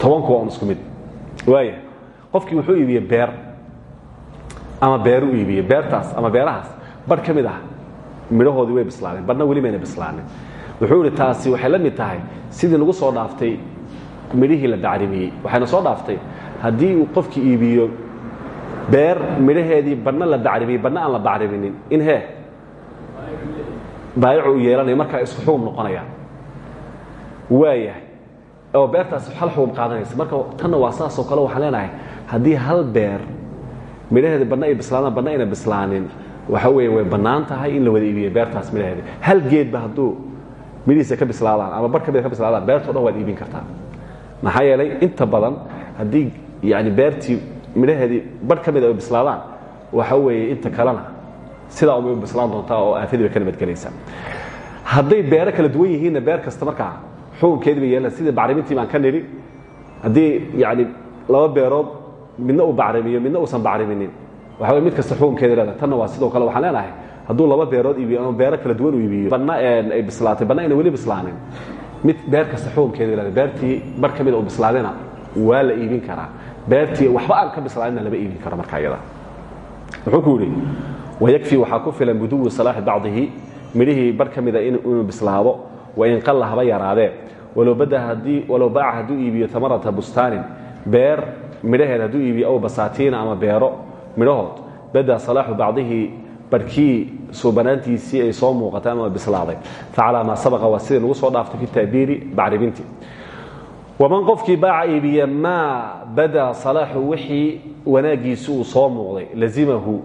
tobanku waa un isku mid. Waaya qofkii wuxuu iibiyey beer ama beeru iibiyey beertaas ama beerahaas barh ka mid ah. Midhahoodii way bislaadeen barhna weli mayna bislaanin wuxuu idhi taasi waxay la mid tahay sidii nagu soo dhaaftay midhihii la bacrimiyey waxayna soo dhaaftay haddii uu qofkii iibiyo beer midhaheedii badhna la bacrimiyey badhna aan la bacriminin in hee. Baayicu u yeelanayo markaa isku xugum noqonaya. Waayahay oo beertaas hal xugum qaadanaysa. Marka tanna waa saasoo kale waxaan leenahay haddii hal beer midhaheeda badhna ay bislaadaan badhna ayna bislaanin waxa weeye way bannaan tahay in la wada iibiyo beertaas midhaheeda. Hal geedba hadduu midhihiisa ka bislaadaan ama bar ka mida ka bislaadaan beertao dhan waad iibin kartaa. Maxaa yeelay inta badan haddii yani beertii midhaheedii barh ka mida ay bislaadaan waxa weeye inta kalena sidaa umay bislaan doontaa oo aafadii bay ka nabadgelaysaa. Hadday beero kala duwan yihiinna beer kasta markaa xukunkeedii bay yeelan. Sidii bacrimintii baan ka nidhi haddii yani laba beerood midna uu bacrimiyo midna uusan bacriminin. Waxa wey mid kasta xukunkeeda leedahay tanna waa sidoo kale waxaan leenahay hadduu laba beerood iibiyo ama beero kala duwan u iibiyo badna ay bislaatay badna ayna weli bislaanin. Mid beer kasta xukunkeeda leedahay beertii bar ka mida uu bislaadayna waa la iibin karaa. Beertii waxba aan ka bislaadinna lama iibin karo markaa iyada wuxuu ku yidhi wayakfi waxaa ku filan buduwu salaaxi bacdihi midhihii bar ka mida inuu bislaado wain qalla haba yaraadee. Walow baaca hadduu iibiyo tamarata bustaanin beer midhaheed hadduu iibiyo aw basaatiina ama beero midhahood bada salaaxu bacdihi barhkii suubanaantiisii ay soo muuqatay ama bislaaday. Facalaa maa sabaqa waa sidii nagu soo dhaaftay fi taabiiri bacriminti waman qofkii baaca iibiya maa bada salaaxu wixii wanaagiisu uu soo muuqday lazimahu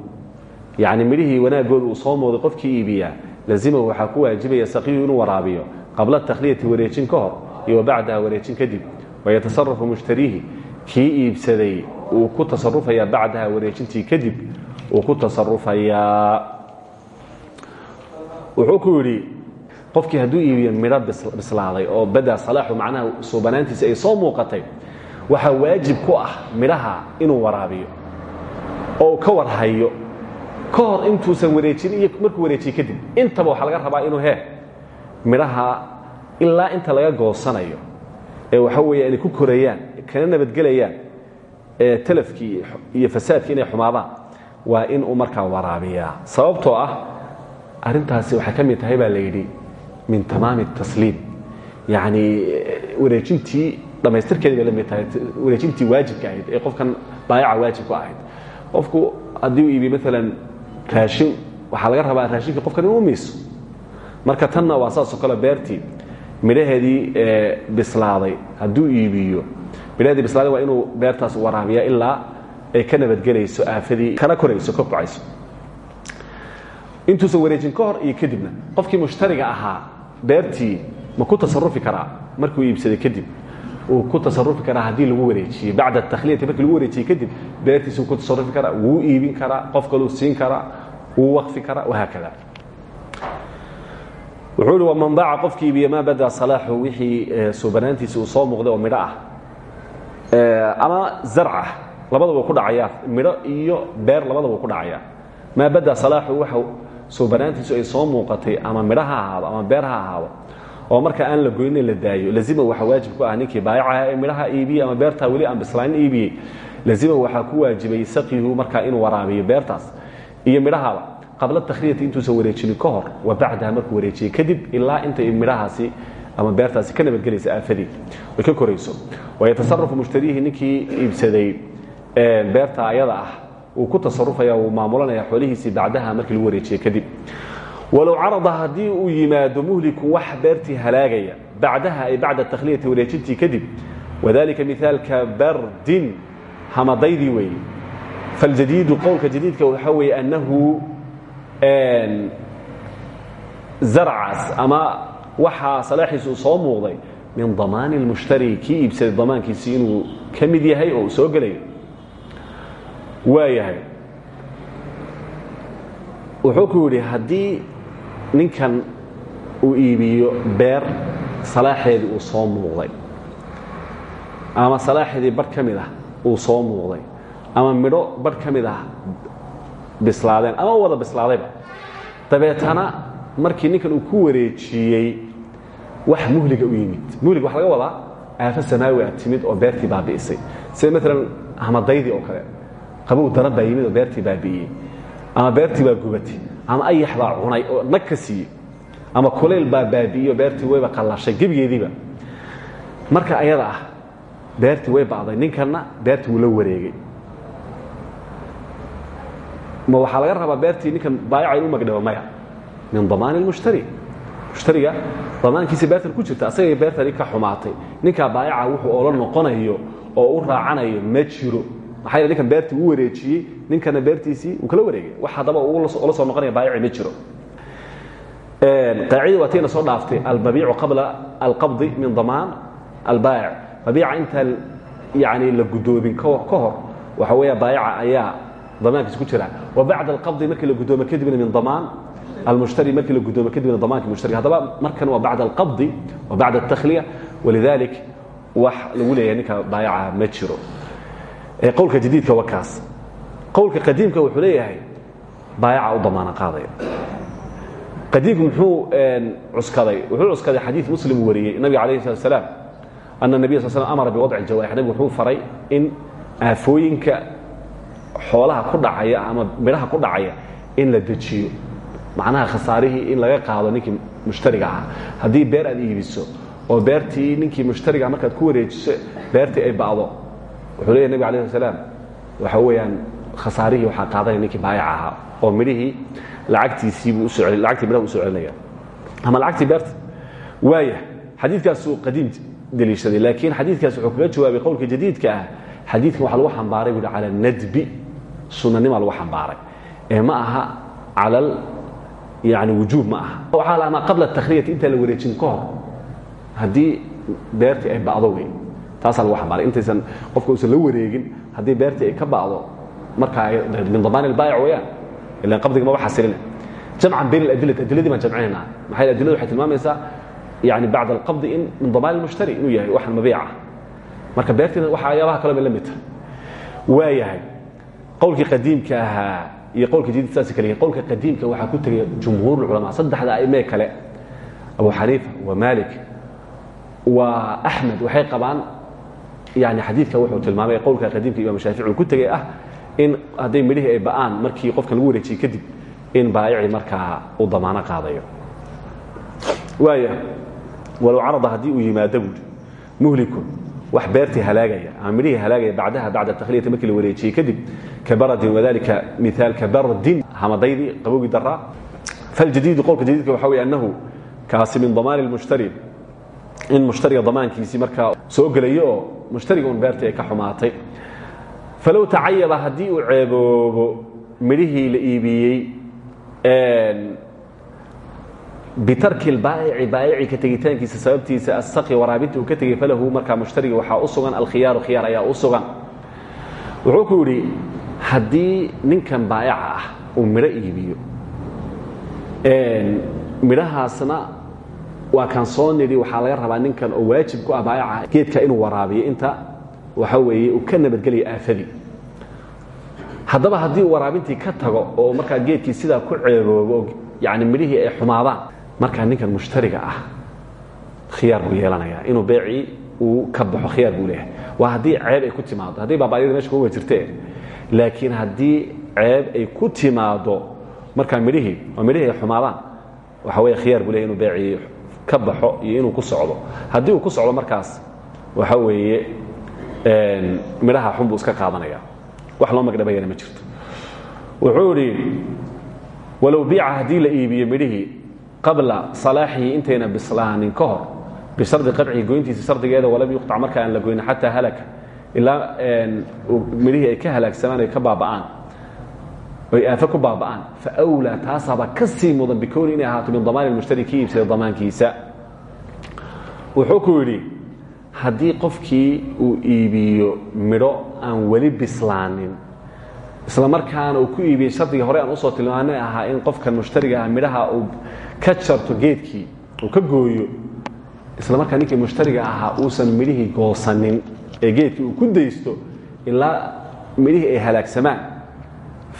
yani midhihii wanaagooda uu soo muuqday qofkii iibiyaa lazimahu waxaa ku waajibaya saqiyu inuu waraabiyo qabla takhliyati wareejin ka hor iyo wa bacdaha wareejin kadib wayatasarafu mushtariihi kii iibsaday uu ku tasarufayaa bacdaha wareejintii kadib uu ku tasarufayaa wuxuu ku yidhi qofkii hadduu iibiyo midho bislaaday oo badaa salaaxu macnaha suubanaantiisa ay soo muuqatay waxaa waajib ku ah midhaha inuu waraabiyo oo ka warhayo. Ka hor intuusan wareejin iyo markuu wareejiye kadib intaba waxaa laga rabaa inuu he midhaha ilaa inta laga goosanayo ee waxa weeye inay ku korayaan kana nabadgelayaan talafkii iyo fasaadkii inay xumaadaan waa in uu markaa waraabiyaa. Sababtoo ah arintaasi waxay ka mid tahay baa la yidhi min tamaami tasliim. Yacni wareejintii dhammaystirkeedi bay la mid tahay wareejintii waajibka ahayd ee qofkan baayaca waajib ku ahayd. Qofku haddii uu iibiyo maalan raashin waxaa laga rabaa raashinka qofkan inuu miiso. Marka tanna waa saasoo kale beertii midhaheedii bislaaday hadduu iibiyo midhaheedii bislaaday waa inuu beertaas waraabiya ilaa ay ka nabadgelayso aafadii kana korayso ka kocayso intuusan wareejin ka hor iyo kadibna qofkii mushtariga ahaa beertii ma ku tasarufi karaa markuu iibsaday kadib? Uu ku tasarufi karaa haddii lagu wareejiyey bacda takhliyati markii lagu wareejiyey kadib beertiisuu ku tasarufi karaa wuu iibin karaa qof kaluu siin karaa wuu waqfi karaa wahaakada wuxuu ihi waman baaca qofkii iibiya maa badaa salaaxu wixii suubanaantiisi uu soo muuqday oo midho ah ama zarcah labadaba ku dhacayaan midho iyo beer labadaba ku dhacayaan maa badaa salaaxu waxa suubanaantiisu ay soo muuqatay ama midho ha ahaado ama beer ha ahaado. Oo marka aan la goynin la daayo. Lazima waxaa waajib ku ah ninkii baayacaha ee midhaha iibiyey ama beertaa weli aan bislaanin iibiyey. Lazima waxaa ku waajibay saqihu markaa inuu waraabiyo beertaas iyo midhahaaba. Qabla takhliyati intuusan wareejinin ka hor wa bacdaha markuu wareejiyey. Kadib ilaa intay midhahaasi ama beertaasi ka nabadgelaysa aafadii. Ay ka korayso? Wayatasarafu mushtariihi ninkii iibsaday beerta ayada ah wuu ku tasarufaya wuu maamulanaya xoolihiisii bacdaha markii lagu wareejiyey kadib. Walow carada haddii uu yimaado muhliku wax beertii halaagaya bacdaha ay bacda takhliyati wareejintii kadib wadalika mihaalka bardin hamadaydii weeye. Faljadiidu qowlka jadiidka waxaa weeye annahu zarcaas ama waxaa salaaxiisa soo muuqday min damaani اlmushtari kii iibsaday damaankiisii inuu ka mid yahay oo soo gelayo. Waa yahay. Wuxuu ku yidhi haddii ninkan uu iibiyo beer salaaxeedii uu soo muuqday. Ama salaaxeedii barh ka ah uu soo muuqday. Ama midho barh ka mid ah bislaadeen. Ama wada bislaadayba. Dabeetana markii ninkan uu ku wareejiyey wax muhliga u yimid. Muhlig waxa laga wadaa aafo samaawi a timid oo beertii baabi'isay. Sida maalan hamadaydii oo kale qabow daran baa yimid oo beertii baabi'iyey. Ama beertii baa gubatay ama ayax baa cunay oo nag ama kulayl baa baabi'iyey oo beertii wayba qallashay marka ayada ah beertii way ba'day ninkanna beertii wuu la wareegay. Ma waxaa laga rabaa beertii ninkan baayaca inu magdhabo maya min damaani اlmushtari mushtariga damaankiisa beertan ku jirta. Asagay beertani ka xumaatay. Ninkaa baayaca wuxuu oola noqonayo oo u raacanayo ma jiro. Maxaa yeel ninkan beertii uu wareejiyey ninkana beertiisii uu kala wareegay. Wax haddaba ula soo noqonaya baayaci ma jiro. Qaacidii waa tayna soo dhaaftay. Almabiicu qabla alqabdi min damaan albaayic mabiica intaan yani la gudoomin ka hor waxa weeya baayaca ayaa damaankiisa ku jira. Wa bacda alqabdi markii la gudoomo kadibna min damaan almushtari markii la gudoomo kadibna damaanka mushtari haddaba markan waa bacda alqabdi wa bacda altakhliya walidalik wax lagu leeyahay ninka baayaca ma jiro qowlka jadiidka waa kaas qowlka qadiimka wuxuu leeyahay baayaca u damaana qaadaya qadiimku muxuu cuskaday wuxuu cuskaday xadiid muslim uu wariyey nabiga alayh slat slaam ana nabiya sal slam amara biwadci jawaaix nabigu wuxuu faray in aafooyinka xoolaha ku dhacaya ama midhaha ku dhacaya in la dejiyo macnaha khasaarihii in laga qaado ninkii mushtariga ahaa haddii beer aad iibiso oo beertii ninkii mushtariga markaad ku wareejiso beertii ay ba'do wuxuu leeyahy nabig alayh salaam waxa weeyaan khasaarihii waxaa qaadanaya ninkii baayac ahaa oo midhihii lacagtiisiibuu u soo lacagtii midhaha u soo celinaya. Ama lacagtii beerta. Waaya xadiidkaasuu qadiim deliishaday laakiin xadiidkaas wuxuu kaga jawaabay qowlka jadiidka ah xadiidkan waxa lagu xambaaray buui cala nadbi sunanima lagu xambaaray. Ee ma aha cala yani wujuub ma aha. Waxaa la amaa qabla takhriyati intaan la wareejin ka hor haddii beertii ay ba'do wey taasaa lagu xambaaray intaysan qofka uusan la wareegin haddii beertii ay ka ba'do markaa min damaan ilbaayic weeyaan ilan qabdiga maba xasilina jamcan bayn aladilati adiladii baan jamcinayna maxaa adiladu waxay tilmaamaysaa yani bacda alqabdi in min damaan ilmushtari inuu yahay waxan mabiica marka beertiina waxyaabaha kaloo bay la mid tahay waa yahay qowlkii qadiimka ahaa iyo qowlka jadiid saas kale qowlka qadiimka waxaa ku tegay jumhuur ulculamaa saddexda aimee kale. Abu xaniifa wa maalik wa axmed waxay qabaan yani xadiidka wuxuu tilmaamay qowlka qadiimka imam shaafici uu ku tegay ah in hadday midhihii ay ba'aan markii qofkan lagu wareejiyey kadib in baayicii markaa uu damaano qaadayo. Waaya walow carada haddii uu yimaado buuri muhlikun wax beertii halaagaya ama midhihii halaagaya bacdaha bacda takhliyati markii la wareejiyey kadib ka baradin wadalika miaal ka bardin hamadaydii qabowgii daraa faljadiidu qowlka jadiidka waxa wey annahu kaasi min damaani lmushtari in mushtariga damaankiisii markaa soo gelayo oo mushtariga un beertii ay ka xumaatay. Falow tacayaba haddii uu ceeboobo midhihii la iibiyey bitarki lbaa'ici baa'ici ka tegitaankiisa sababtiisa asaqi waraabinta uu ka tegey falahu markaa mushtariga waxaa u sugan alkhiyaaru khiyaar ayaa u sugan. Wuxuu ku yidhi haddii ninkan baa'ica ah uu midho iibiyo midhahaasna waa kaan soo nidhi waxaa laga rabaa ninkan oo waajib ku ah baa'ica geedka inuu waraabiyo inta waxa weeye uu ka nabadgelaya aafadii. Haddaba haddii waraabintii ka tago oo markaa geedkii sidaa ku ceeboobo yani midhihii ay xumaadaan markaa ninkan mushtariga ah khiyaar buu yeelanayaa. Inuu beecii uu ka baxo khiyaar buu leeyahay. Waa haddii ceeb ay ku timaado haddii baabaadyada meesha kuga jirtee laakiin haddii ceeb ay ku timaado markaa midhihii oo midhihii xumaadaan. Waxa weeye khiyaar buu leeyahy inuu beecii ka baxo iyo inuu ku socdo. Haddii uu ku socdo markaas waxa weeye midhaha xun buu iska qaadanaya wax loo magdhabayana ma jirto. Wuxuu idhi walow biica haddii la iibiyo midhihii qabla salaaxihi intayna bislaanin ka hor bishardi qadcihi goyntiisa shardigeeda walam yuqطac marka aan la goynin xataa halaka ilaa midhihii ay ka halaagsamaan ay ka baaba'aan oy aafo ku baaba'aan faawlaa taasaaba ka sii mudan bikowni inay ahaato min damaani mushtari kii iibsada damaankiisa. Wuxuu ku yidhi haddii qofkii uu iibiyo midho aan weli bislaanin isla markaana uu ku iibiyey shardigii hore aan u soo tilmaanay ahaa in qofkan mushtariga ah midhaha uu ka jarto geedkii uu ka gooyo isla markaa ninkii mushtariga ahaa uusan midhihii goosanin ee geedkii uu ku daysto ilaa midhihii ay halaagsamaan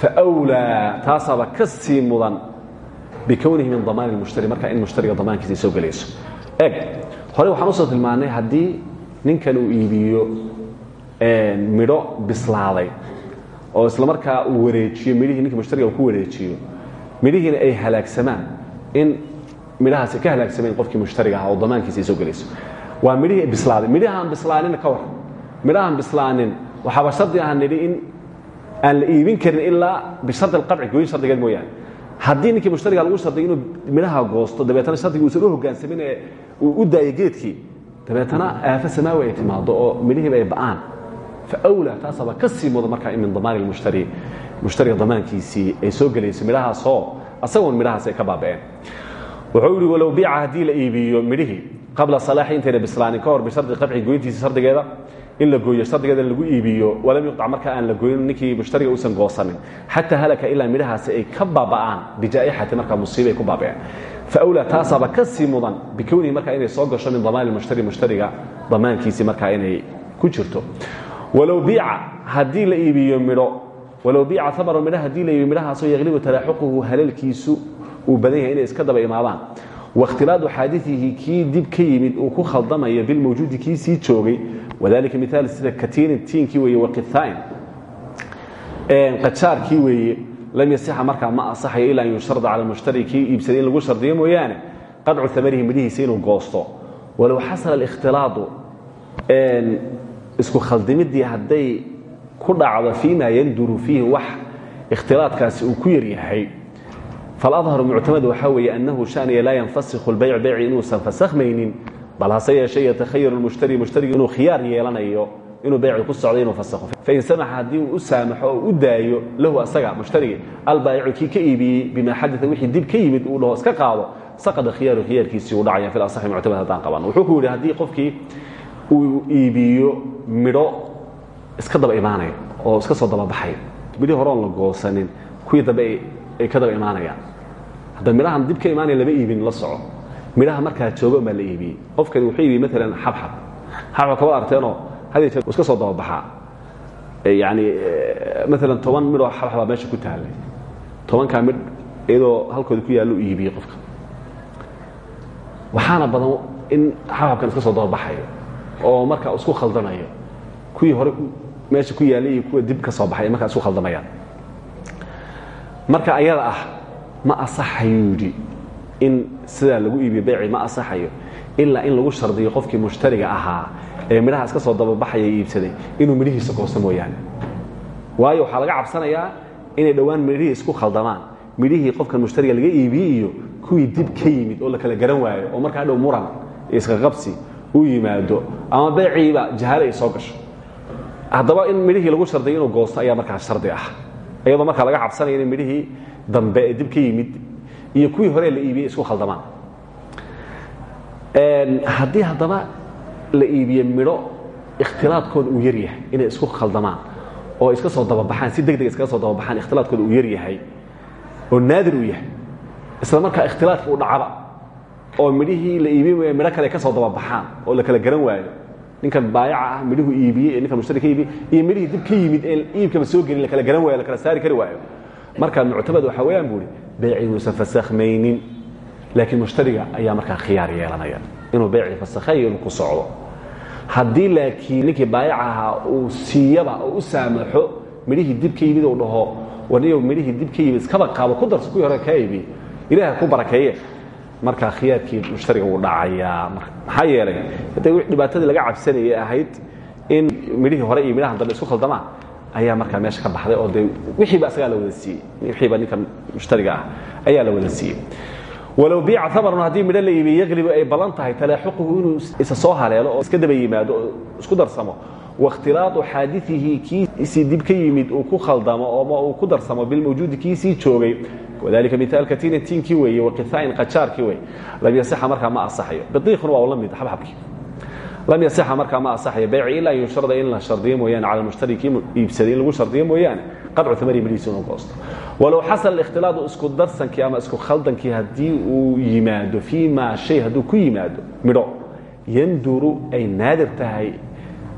faawlaa taasaaba ka sii mudan bikownihi min damaani mushtari markaa in mushtariga damaankiisa ay soo gelayso. Eg hore waxaan u soo tilmaanay haddii ninkan uu iibiyo midho bislaaday oo isla markaa uu wareejiyo midhihii ninkii mushtariga ku wareejiyo midhihiina ay halaagsamaan in midhahaasi ka halaagsameen qofkii mushtariga ah oo damaankiisa ay soo gelayso. Waa midhihii bislaaday. Midhahaan bislaanin ka war midhahaan bislaanin waxaaba shardi aha nidhi in aan la iibin karin ilaa bishardi alqadci gooyin shardigeed mooyaane. Haddii ninkii mushtariga lagu shardiyo inuu midhaha goosto dabeetana shardigii uusan u hoggaansamin ee uu u daayo geedkii dabeetana aafo samaawi ay timaado oo midhihiiba ay ba'aan faawlaa taasaba ka sii mudan markaa in min damaani lmushtari mushtariga damaankiisii ay soo gelayso midhahaasoo asagoon midhahaas ay ka baaba'een. Wuxuu yidhi walow biica haddii la iibiyo midhihii qabla salaaxi intayna bislaanin ka hor bishardi qadci goyntiisa shardigeeda in la gooyo shardigeeda in lagu iibiyo walam yuqطac marka aan la goyn ninkii mushtariga uusan goosanin. Xataa halaka ilaa midhahaasi ay ka baaba'aan bijaa'ixati markaa musiiba ay ku baaba'een. Faawlaa taasaaba ka sii mudan bikownihi markaa inay soo gasho min damaani mushtari mushtariga damaankiisii markaa inay ku jirto walow biica haddii la iibiyo midho walow biica amaro midha haddii la iibiyo midhahaasoo yaglibu talaaxuquhu haleelkiisu uu badan yahay inay iska daba imaadaan. Wakhtilaadu xaadiihi kii dib ka yimid uu ku khaldamayo bilmawjuudi kii sii joogay. Wadalika miaal sida katiinin tiinkii weeye waqiaain qajaarkii weeye lam yasixa markaa ma asaxayo ila an yusharda cala mushtari kii iibsaday in lagu shardiyo mooyaane qadcu amarihi midhihiisa inuu goosto. Walow xasala اlاkhtilaadu isku khaldimidii hadday ku dhacdo fii ma yanduru fiihi wax ikhtilaadkaasi uu ku yaryahay faladharu muctamad waxaa weeye annahu shaniya laa yanfasikhu lbayc beyci inuusan fasakhmaynin bal hase yeeshee yatakhayaru lmushtari mushtarigu inuu khiyaar yeelanayo inuu beyci ku socdo inuu fasakho. Fain samaxa haddii uu u saamaxo oo u daayo lahu asaga mushtarigi albaayicu kii ka iibiyey bima xadaa wixii dib ka yimid uu dhaho iska qaado saqada khiyaaru khiyaarkiisii uu dhacaya fi asaxi muctamad haddaan qaban wuxuu ku yidhi haddii qofkii uu iibiyo midho iska daba imaanaya oo iska soo dababaxaya midhii hore oon la goosanin kuwii dambe ay ka daba imaanayaan. Hadda midhahan dib ka imaanaya lama iibin la soco. Midhaha markaa jooga baa la iibiyey qofkani wuxuu iibiyey maalan xabxab. Xabxab kaba arteenoo had jeer iska soo dababaxaa yani maalan toban midhoo xabxabaa meesha ku taallay tobankaa midh iyadoo halkooda ku yaallo iibiyey qofka. Waxaana badan in xabxabkan iska soo dababaxayo oo markaa isku khaldamayo kuwii hore meesha ku yaallay iyo kuwa dib ka soo baxay markaa isku khaldamayaan marka ayada ah ma asaxayuu in sidaa lagu iibiyo beyci ma asaxayo ilaa in lagu shardiyo qofkii mushtariga ahaa ee midhaha iska soo dababaxaya iibsaday inuu midhihiisa goosto waayo waxaa laga cabsanayaa inay dhowaan midhihii isku khaldamaan midhihii qofkan mushtariga laga iibiyey iyo kuwii dib ka yimid oo la kala garan waayo oo markaa dhow muran iyo iskaqabsi u yimaado ama beeciiba jahaale ay soo gasho. Haddaba in midhihii lagu shardiyo inuu goosto ayaa markaa shardi ah. Iyadoo markaa laga cabsanaya in midhihii dambe ee dib ka yimid iyo kuwii hore la iibiyey isku khaldamaan. Haddii haddaba la iibiye midho ikhtilaadkooda uu yar yahay inay isku khaldamaan oo iska soo dababaxaan si deg deg iskaga soo dababaxaan ikhtilaadkooda uu yar yahay oo naadir uu yahay isla markaa ikhtilaadka uu dhacaba oo midhihii la iibiye midho kale ka soo dababaxaan oo la kala garan waayo. Ninkan baayaca ah midhuhu iibiyey ninkan mushtari iibiyey iyo midhihii dib ka yimid ee iibkaba soo gelin la kala garan waayo la kala saari kari waayo. Marka muctamad waxaa weeyaan buu ihi beecii uusan fasakhmaynin. Laakiin mushtariga ayaa markaa khiyaar yeelanaya inuu beecii fasakhayo inuu ku socdo. Haddii laakiin ninkii baayaca uu siiyaba oo saamaxo midhihii dib ka yimid uu dhaho waniyo midhihii dib ka yimid iskaba qaabo ku darso kuwii hore kaa iibiye ilaaha ku barakeeye markaa khiyaarkii mushtariga wuu dhacayaa maxaa yeelay hadda dhibaatadii laga cabsanayay ahayd in midhihii hore iyo midhahan dambe isku khaldamaan ayaa markaa meesha ka baxday oo dee wixiiba asagaa la wada siiyey wixiiba ninkan mushtariga ah ayaa la wada siiyey. Walow biica amarun haddii midho la iibiye yaqlibu ay ballan tahay talaaxuquhu inuu isa soo haleelo oo iska daba yimaado oo isku darsamo. Waاkhtilaadu xaadiihi kiisii dib ka yimid uu ku khaldamo ooma uu ku darsamo bilmawjuudi kiisii joogay wadalika miaalka tiina tiinkii weeye waqiaain qajaarkii wey lam yasixa markaa ma asaxayo biiquna waa la mid xabxabkii lam yasixa markaa ma asaxayo bayci ilaa an yusharda in la shardiyo mooyaane cala mushtari kii iibsaday in lagu shardiyo mooyaane qadcu tamari midhiisa inuu goosto walow xasal ikhtilaadu isku darsankii ama isku khaldankii haddii uu yimaado fii maa shay hadduu ku yimaado midho yanduru ay naadir tahay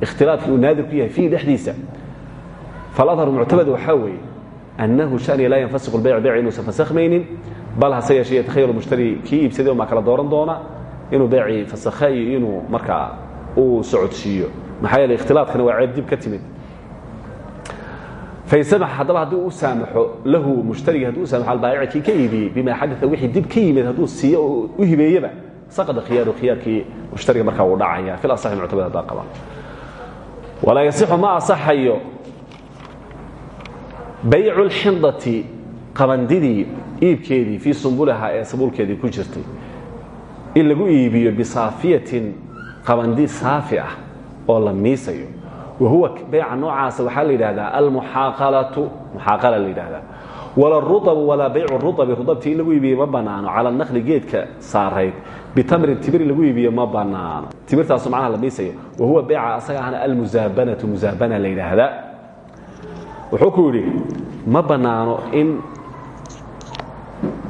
ikhtilaadkii uu naadir ku yahay fiihi dhexdiisa faladharu muctamad waxaa weeye annahu shaniya laa yanfasiqu lbayc bayc inuusan fasakhmaynin bal hase yeeshee yatakhayaru mushtari kii iibsaday umaa kala dooran doona inuu beecii fasakha iyo inuu markaa uu socodsiiyo maxaa yeele ikhtilaadkana waa ceeb dib ka timid faysamax haddaba haddii u saamaxo lahu mushtarigi hadduu u saamaxo albaayici kii ka iibiyey bima xadaa wixii dib ka yimid hadduu siiyo oo u hibeeyeba saqada khiyaaru khiyaarkii mushtariga markaa uu dhacaya fil asaxi muctamad haddaa qaba walaa yasixu ma asaxayo baycu lxindati qabandidii iibkeedii fii sumbulaha ee sabuulkeedii ku jirtay. In lagu iibiyo bisaafiyatin qabandi saafi ah oo la miisayo. Wa huwa bayca noocaasa waxaa la yidhahdaa almuxaaqalatu muxaaqala la yidhahdaa wala ruabu walaa baycu ruabi rudabtii in lagu iibiye ma banaano cala nakli geedka saarayd. Bitamrin timir lagu iibiyo ma banaano timirtaasu macnaha la miisayo. Wa huwa bayca asaga ahna almusaabanatu musaabana la yidhaahdaa wuxuu ku yidhi ma bannaano in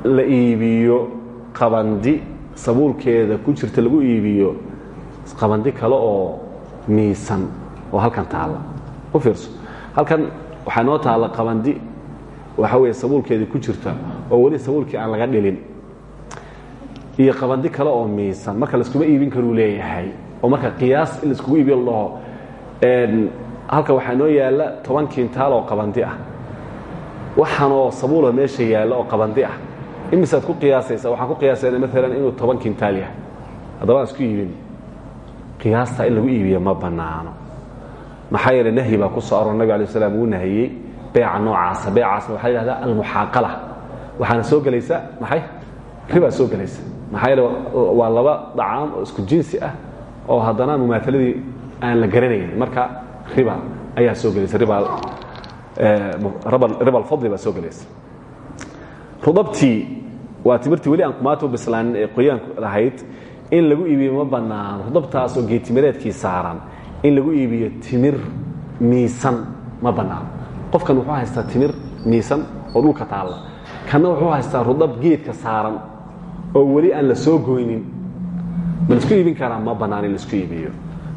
la iibiyo qabandi sabuulkeeda ku jirta lagu iibiyo qabandi kale oo miisan oo halkan taalla. U fiirso. Halkan waxaa noo taalla qabandi waxa weeye sabuulkeedii ku jirta oo weli sabuulkii aan laga dhilin iyo qabandi kale oo miisan. Marka laskuma iibin karuu leeyahay oo marka qiyaas in laiskugu iibiyo la dhaho halka waxaa noo yaalla toban kintaal oo qabandi ah. Waxaanoo sabuuloo meesha yaalla oo qabandi ah. Imisaad ku qiyaasaysa? Waxaan ku qiyaasayna maalan inuu toban kintaal yahay. Haddaba aan isku iibin. Qiyaastaa in lagu iibiya ma bannaano. Maxaa yeele nahyi baa ku soo aroor nabig alay slam wuu nahiyey beeca noocaasa. Beecaasna waxaa la yihahdaa almuxaaqala. Waxaana soo gelaysa maxay? Ribaa soo gelaysa. Maxaa yeele waa laba dhacaam oo isku jinsi ah oo haddana mumaataladii aan la garanayn. Marka riba ayaa soo gelaysa riba riba alfadli baa soo gelaysa rudabtii waa timirtii weli aan kumaato bislaanin ee qoyaanku lahayd in lagu iibiyo ma banaano rudabtaas oo geetimireedkii saaran in lagu iibiyo timir miisan ma banaano qofkan wuxuu haystaa timir miisan oo dhulka taalla. Kanna wuxuu haystaa rudab geedka saaran oo weli aan la soo goynin. Ma la isku iibin karaa ma bannaan in la isku iibiyo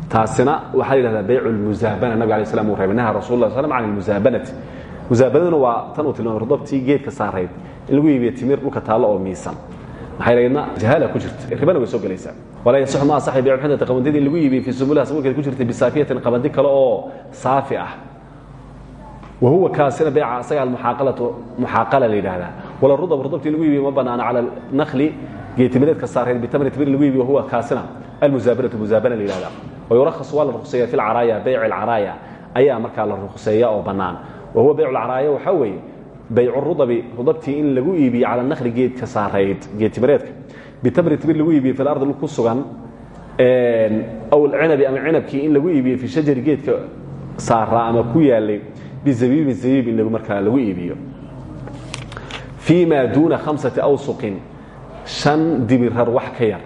taasina waxaa la yidhahdaa baycu lmusaabana nabig alay slam uu reebay naha rasul la slam can almusaabanati musaabanaduna waa tan uu tilmaamay rudabtii geedka saarayd in lagu iibiyo timir dhulka taallo oo miisan. Maxay laydna jahaala ku jirta ribana way soo gelaysaa. Walaa yasixu ma asaxi baycu xindati qabandidii in lagu iibiyo fii sumuliha sabulkeeda ku jirtay bisaafiyatin qabandi kale oo saafi ah. Wa huwa kaasina bayca asaga almuxaaqalatu muxaaqala la yidhaahdaa. Wala rudab rudabtii lagu iibiyo ma banaana cala nakli geetimireedka saareen bitamri timir lagu iibiyo huwa kaasina almusaabanatu musaabana la yihahda wayurakhas waa la ruqseeya fi lcaraaya bayc alcaraaya ayaa markaa la ruqseeya oo bannaan wa huwa bayc alcaraaya waxaa weeye baycu rudabi rudabtii in lagu iibiyo cala nakli geedka saarayd geetimireedka bitamri timir lagu iibiyo fi lardi ku sugan aw alcinabi ama cinabkii in lagu iibiyo fi shajari geedka saaraa ama ku yaalay bizabiibin zabiib in markaa lagu iibiyo fii ma duuna hamsati awsuqin shan dibirar wax ka yar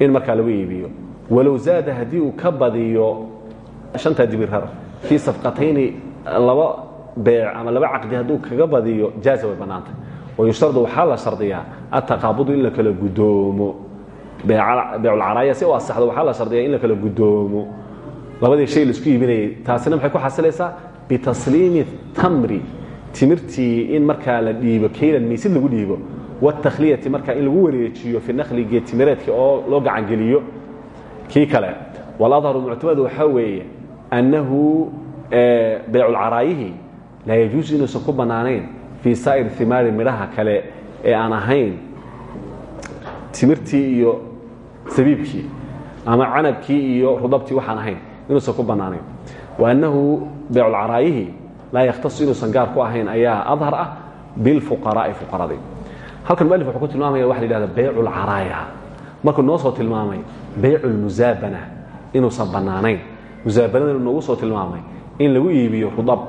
in markaa lagu iibiyo walow zaada haddii uu ka badiyo shanta dibirar fii safqatayni laba beec ama laba caqdi hadduu kaga badiyo jaaza way bannaantay wayushtardu waxaa la shardiyaa ataqaabudu in la kala gudoomo beeculcaraaya si u asaxdo waxaa la shardiyaa in la kala gudoomo labadii shay la isku iibinayay taasina maxay ku xasilaysaa bitasliimi tamri timirtii in markaa la dhiibo kaylan miisid lagu dhiibo wاtakhliyati markaa in lagu wareejiyo fi nakli geetimireedki oo loo gacangeliyo kii kale. Waladharu muctamad waxaa weeye annahu bayculcaraayihi laa yajuusu inuusan ku bannaanayn fii saa'ir himaari midhaha kale ee aan ahayn timirtii iyo sabiibkii ama canabkii iyo rudabtii waxaan ahayn inuusan ku bannaanayn. Wa annahu bayculcaraayihi laa yakhtasu inuusan gaar ku ahayn ayaa adhar ah bilfuqaraa'i fuqaradii halkan mualif wuxuu ku tilmaamaya waxa la yidhahda baycu lcaraaya markuu noo soo tilmaamay baycu lmusaabana inuusan bannaanayn musaabanadana noogu soo tilmaamay in lagu iibiyo rudab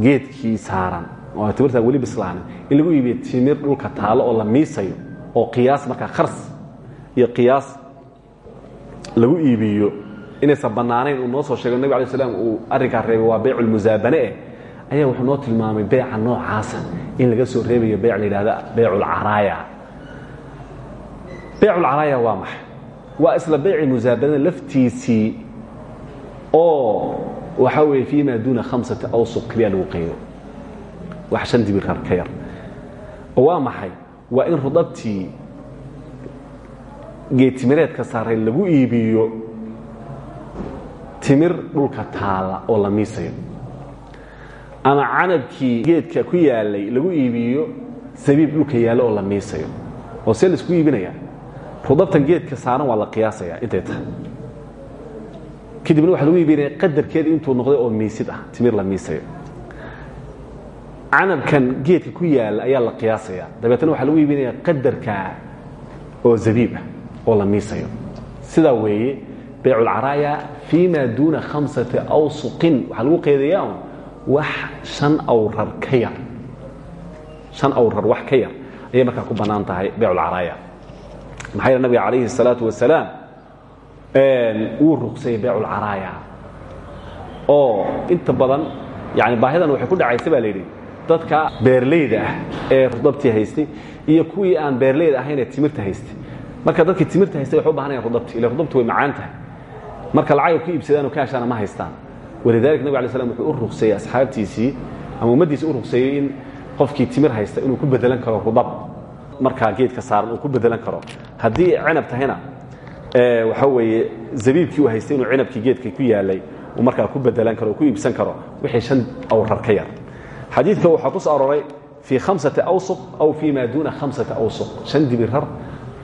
geedkii saaran oo timirtaan weli bislaanin in lagu iibiyo timir dhulka taalo oo la miisayo oo qiyaas markaa khars iyo qiyaas lagu iibiyo inaysan bannaanayn uu noo soo sheego nabig alay slam uu arrinkaa reebay waa baycu lmusaabane eh ayaa wuxuu noo tilmaamay beyca noocaasa in laga soo reebayo beyc la yidhahda beyculcaraaya beyculcaraaya waa maxay? Waa isla beyci musaabanada laftiisii oo waxaa weeye fii ma duuna khamsati awsuq keliya lagu qaydo wax shan dibirar ka yar. Oo waa maxay? Waa in rudabtii geetimireedka saaray lagu iibiyo timir dhulka taala oo la miisayo. Ama canabkii geedka ku yaalay lagu iibiyo sabiib dhulka yaallo oo la miisayo. Oo see la isku iibinaya rudabtan geedka saaran waa la qiyaasaya intay tahay. Kadibna waxa lagu iibinaya qadarkeeda intuu noqday oo miisid ah timir la miisayo. Canabkan geedka ku yaalla ayaa la qiyaasaya. Dabeetna waxaa lagu iibinaya qadarka oo zabiib ah oo la miisayo. Sidaa weeye baycu lcaraaya fii ma duuna khamsati awsuqin waxaa lagu qeedayaa wax an awrar ka yar. Shan awrar wax ka yar ayay markaa ku bannaan tahay beyculcaraaya maxaa yeel nabiga calayhi الsalaatu wasalaam? Wuu ruqsayey beyculcaraaya oo inta badan yani baahidan waxay ku dhacaysa baa la yidhi dadka beerleyda ah ee rudabtii haystay iyo kuwii aan beerleyda ahayn ee timirta haystay. Marka dadkii timirta haystay waxay u bahanayaan rudabti ila rudabti way macaan tahay. Marka lacagay ku iibsadaanoo ka heshaana ma haystaan. Walidalik nabig alay slam wuxuu u ruqseeyey asxaabtiisii ama ummaddiisa u ruqseeyey in qofkii timir haysta inuu ku bedelan karo rudab markaa geedka saaran uu ku bedelan karo. Haddii cinab tahayna waxa weeye zabiibkii uu haystay inuu cinabkii geedka ku yaalay uu markaa ku bedelan karo ku iibsan karo wixii shan awrar ka yar. Xadiidka waxaa ku soo aroray fii khamsati awsuq aw fii maa duuna khamsati awsuq. Shan dibirar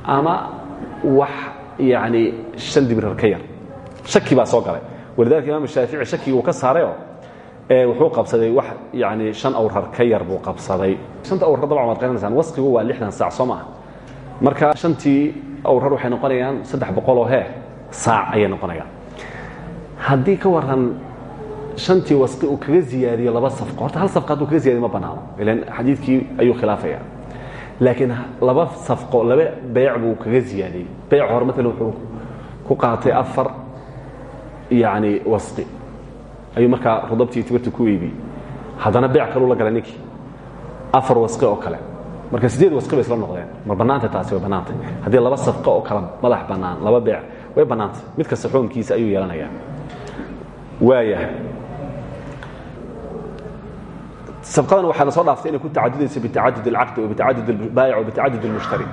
ama wax yani shan dibirar ka yar. Shaki baa soo galay. Walidalika imaam shaafici shakigii uu ka saarayoo wuxuu qabsaday wax yani shan awrar ka yar buu qabsaday. Shanta awrar dabcan waad qaranaysaan wasqigu waa lixdan saac soo maaha marka shantii awrar waxay noqonayaan saddex boqoloo hee saac ayay noqonayaan. Haddii ka waran shantii wasqi uu kaga ziyaadiyo laba safqo horta hal safqa hadduu kaga ziyadiyo ma bannaano ilan xadiidkii ayuu khilaafaya. Laakiin laba safqo laba beyc buu kaga ziyaadiyey. Beyc hore maalan wuxuu ku qaatay afar yani wasqi ayuu markaa rudabtii timirta ku iibiyey haddana beyc kaluu la galay ninkii afar wasqi oo kale. Marka sideed wasqi bay isla noqdeen. Mar bannaantay taasi way bannaantay. Haddii laba safqo oo kale madax bannaan laba beyc way bannaantay. Mid kasta xoomkiisa ayuu yeelanayaa. Waayahay. Sabqadan waxaana soo dhaaftay inay ku tacadudayso bitacadud alcaqdi o bitacadud albaayic o bitacadud almushtari.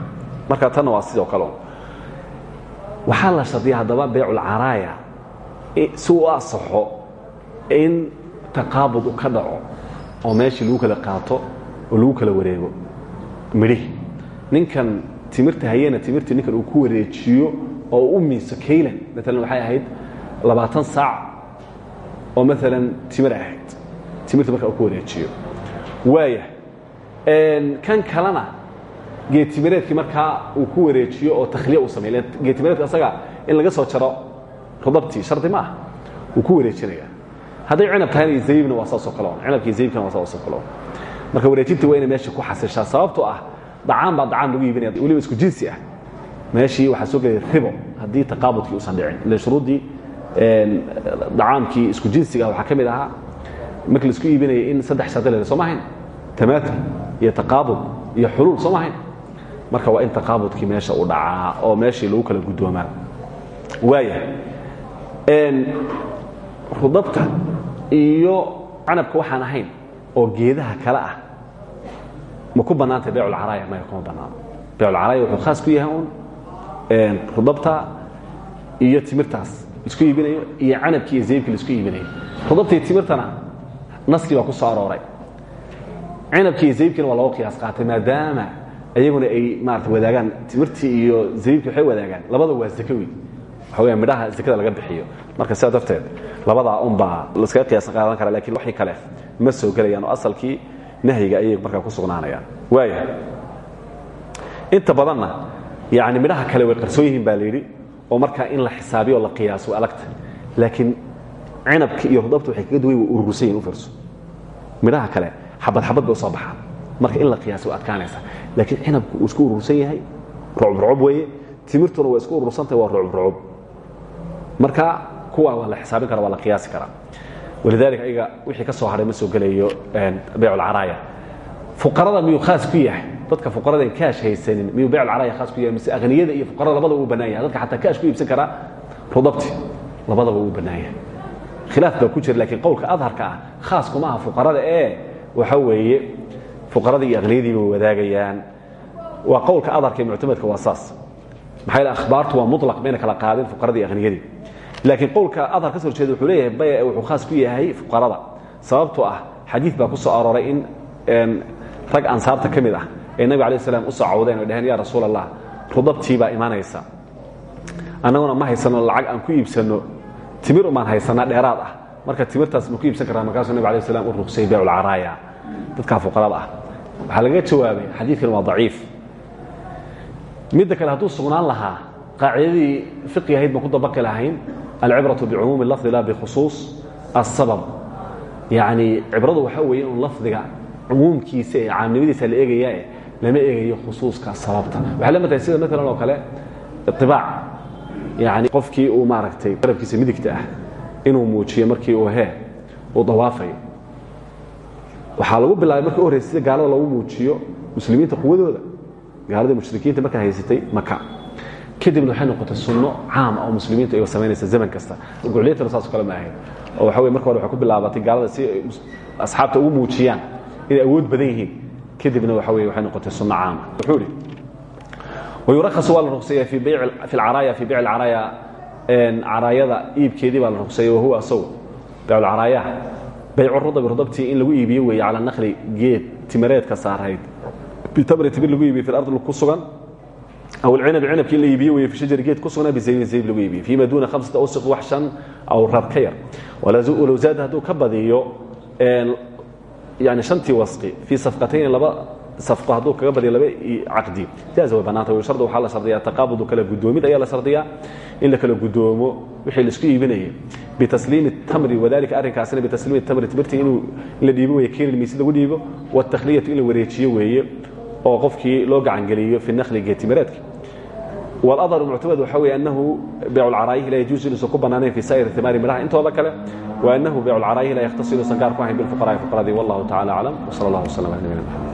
Marka tanna waa sidoo kale waxaa la shardiya haddaba beyculcaraaya si uu asaxo in taqaabud ka dhaco oo meeshii lagu kala qaato oo lagu kala wareego. Midhihi ninkan timirta hayena timirtii ninkan uu ku wareejiyo oo u miiso kaylan. Maalan waxay ahayd labaatan saac oo maalan timir ahayd. Timirta marka uu ku wareejiyo. Waaya kan kalena geetimireedkii markaa uu ku wareejiyo oo takhliya uu sameey geetimireedka asaga in laga soo jaro rudabtii shardi ma ku wareejinaya hadday cinab tahayna zaybna waa saasoo kale on cinabkii zaybkana waa saasoo kale on marka wareejinta waa inay meesha ku xasishaa sababtoo ah dacaan baa dacaan lagu iibinaya. Weliba isku jinsi ah. Meeshii waxaa soo gelaya ribo. Haddii taqaabudkii uusan dhicin. Ila shuruuddii dacaamkii isku jinsiga waxaa ka mid ahaa. Marka la isku iibinaya in saddex shardi la soo mahayn tamaatul iyo taqaabud iyo xuluul soo mahayn marka waa in taqaabudkii meesha uu dhacaa oo meeshii lagu kala guddoomaa waaya rudabta iyo canabka waxaan ahayn oo geedaha kale ah. Ma ku bannaantay bayculcaraaya maya kuma bannaano. Bayculcaraaya wuxuu khaas ku yahay un rudabta iyo timirtaas la isku iibinayo iyo canabkii iyo zaybkii la isku iibinayo. Rudabta iyo timirtana naskii baa ku soo arooray. Cinabkii iyo zaybkiina waa looga qiyaas qaatay maadaama iyaguna ay maarata wadaagaan timirtii iyo zaybkii waxay wadaagaan. Labada waa zakawi waxa weya midhaha zakada laga bixiyo marka sidaa darteed labadaa unbaa laskaga qiyaasan qaadan kara laakiin waxii kale ma soo gelayaan oo asalkii nahyiga ayay markaa ku sugnaanayaan. Waaya inta badanna yani midhaha kale way qarsoon yihiin baa la yidhi oo markaa in la xisaabiyo oo la qiyaaso way adagta laakiin cinabka iyo rudabta waxay kaga duwan way urursan yihiin u fiirso. Midhaha kale xabad xabad bay u soo baxaan. Marka in la qiyaaso way adkaanaysa laakiin cinabku uu isku urursan yahay rucub rucub weeye. Timirtuna waa isku urursantahay waa rucub rucub marka kuwa waa la xisaabin kara waa la qiyaasi karaa walidaalika ayaga wixii ka soo hadhay ma soo gelayo bayculcaraaya fuqarada miyuu khaas ku yahay? Dadka fuqarada aan kaash haysanin miyuu bayculcaraaya khaas ku yahay? Mise aghniyada iyo fuqarada labadaba uu bannaan yahay. Dadka xataa kaash ku iibsan karaa rudabti labadaba uu bannaan yahay. Khilaaf baa ku jira laakiin qowlka adharka ah khaas kuma aha fuqarada ee waxa weeye fuqaradii iyo aghniyadii bay wadaagayaan. Waa qowlka adharka iyo muctamadka waa saas. Maxaa yeele akhbaartu waa mutlaq mayna kala qaadin fuqaradii iyo aghniyadii laakiin qowlka adhar ka soo horjeeda wuxuu leeyahay bay wuxuu khaas ku yahay fuqarada. Sababtoo ah xadiid baa ku soo arooray in rag ansaarta ka mid ah ee nabig alay slam u soo cawdeen oy dhaheen ya rasuul allah rudabtii baa imanaysa annaguna ma haysano lacag aan ku iibsanno. Timir umaan haysanaa dheeraad ah. Marka timirtaas ma ku iibsan karraa markaasuu nabig alay slam u ruqsay bayculcaraaya dadkaa fuqarada ah. Waxaa lagaga jawaabay xadiidkan waa daciif. Midda kale hadduu sugnaan lahaa qaacidadii fiqi ahayd baan ku dabaqi lahayn alcibraةu bicumuumi lafdi la bikhusuus asabab yacni cibradu waxaa weeye un lafdiga cumuumkiisa ee caamnimadiisa la eegayae lama eegayo khusuuska sababta waxay la matahay sida maalan oo kale ibaac yani qofkii uu maaragtay garabkiisa midigta ah inuu muujiyo markii uu hee uu dawaafayo waxaa lagu bilaabay marka u horreysa gaalada lagu muujiyo muslimiinta quwadooda gaaladii mushrikiinta markaa haysatay maka kadibna waxay noqotay sunno caam ah oo muslimiintu ay samaynaysa zaman kasta. Gucliyatana saas kale ma ahayn. Oo waxa weye marka hore waxay ku bilaabatay gaalada si ay asxaabta ugu muujiyaan inay awood badan yihiin. Kadibna waxa weye waxay noqotay sunno caam ah. Wuxuu idhi wayurakasu waa la ruqseeya fi bayc fi alcaraaya bayc alcaraaya caraayada iibkeedii baa la ruqseeya wahuwa asagu bayc alcaraayaha baycu rudabi rudabtii in lagu iibiyo weeye cala naqli geed timareedka saarayd. Bitamri timir lagu iibiyo fi ardi ku sugan aw alcinab cinabkii in la iibiyo weeye fi shajari geed ku sugnaa bizaybin zayb lagu iibiyo fiima duuna khamsata awsiq wax shan aw rab ka yar walow zaada hadduu ka badiyo yani shantii wasqi fii safqatayn laba safqo hadduu kaga badiyo laba caqdi jaaza way bannaanta way shardi waxaa la shardiyaa taqaabudu kala guddoomid ayaa la shardiyaa in la kala guddoomo wixii la isku iibinayay bitasliimi tamri wadalika arrinkaasina bitasliimi tamri timirtii inuu in la dhiibo weeye kiilil miisi lagu dhiibo watakhliyatu in la wareejiyo weeye oo qofkii loo gacangeliyo fi nakli geetimireedka wاlأdر muctamad waxa wey أnahu bayc اlcaraayihi la yajuuز inuusan ku banaanayn fi saa'ir imaari midhaha intooda kale وأnahu bayc اlcaraayihi la yakhtas inuusan gaar ku ahayn biاlfuqaraءi fuqaradii wallahu tacala aclam وsal اllah وsلم على nabina mxamed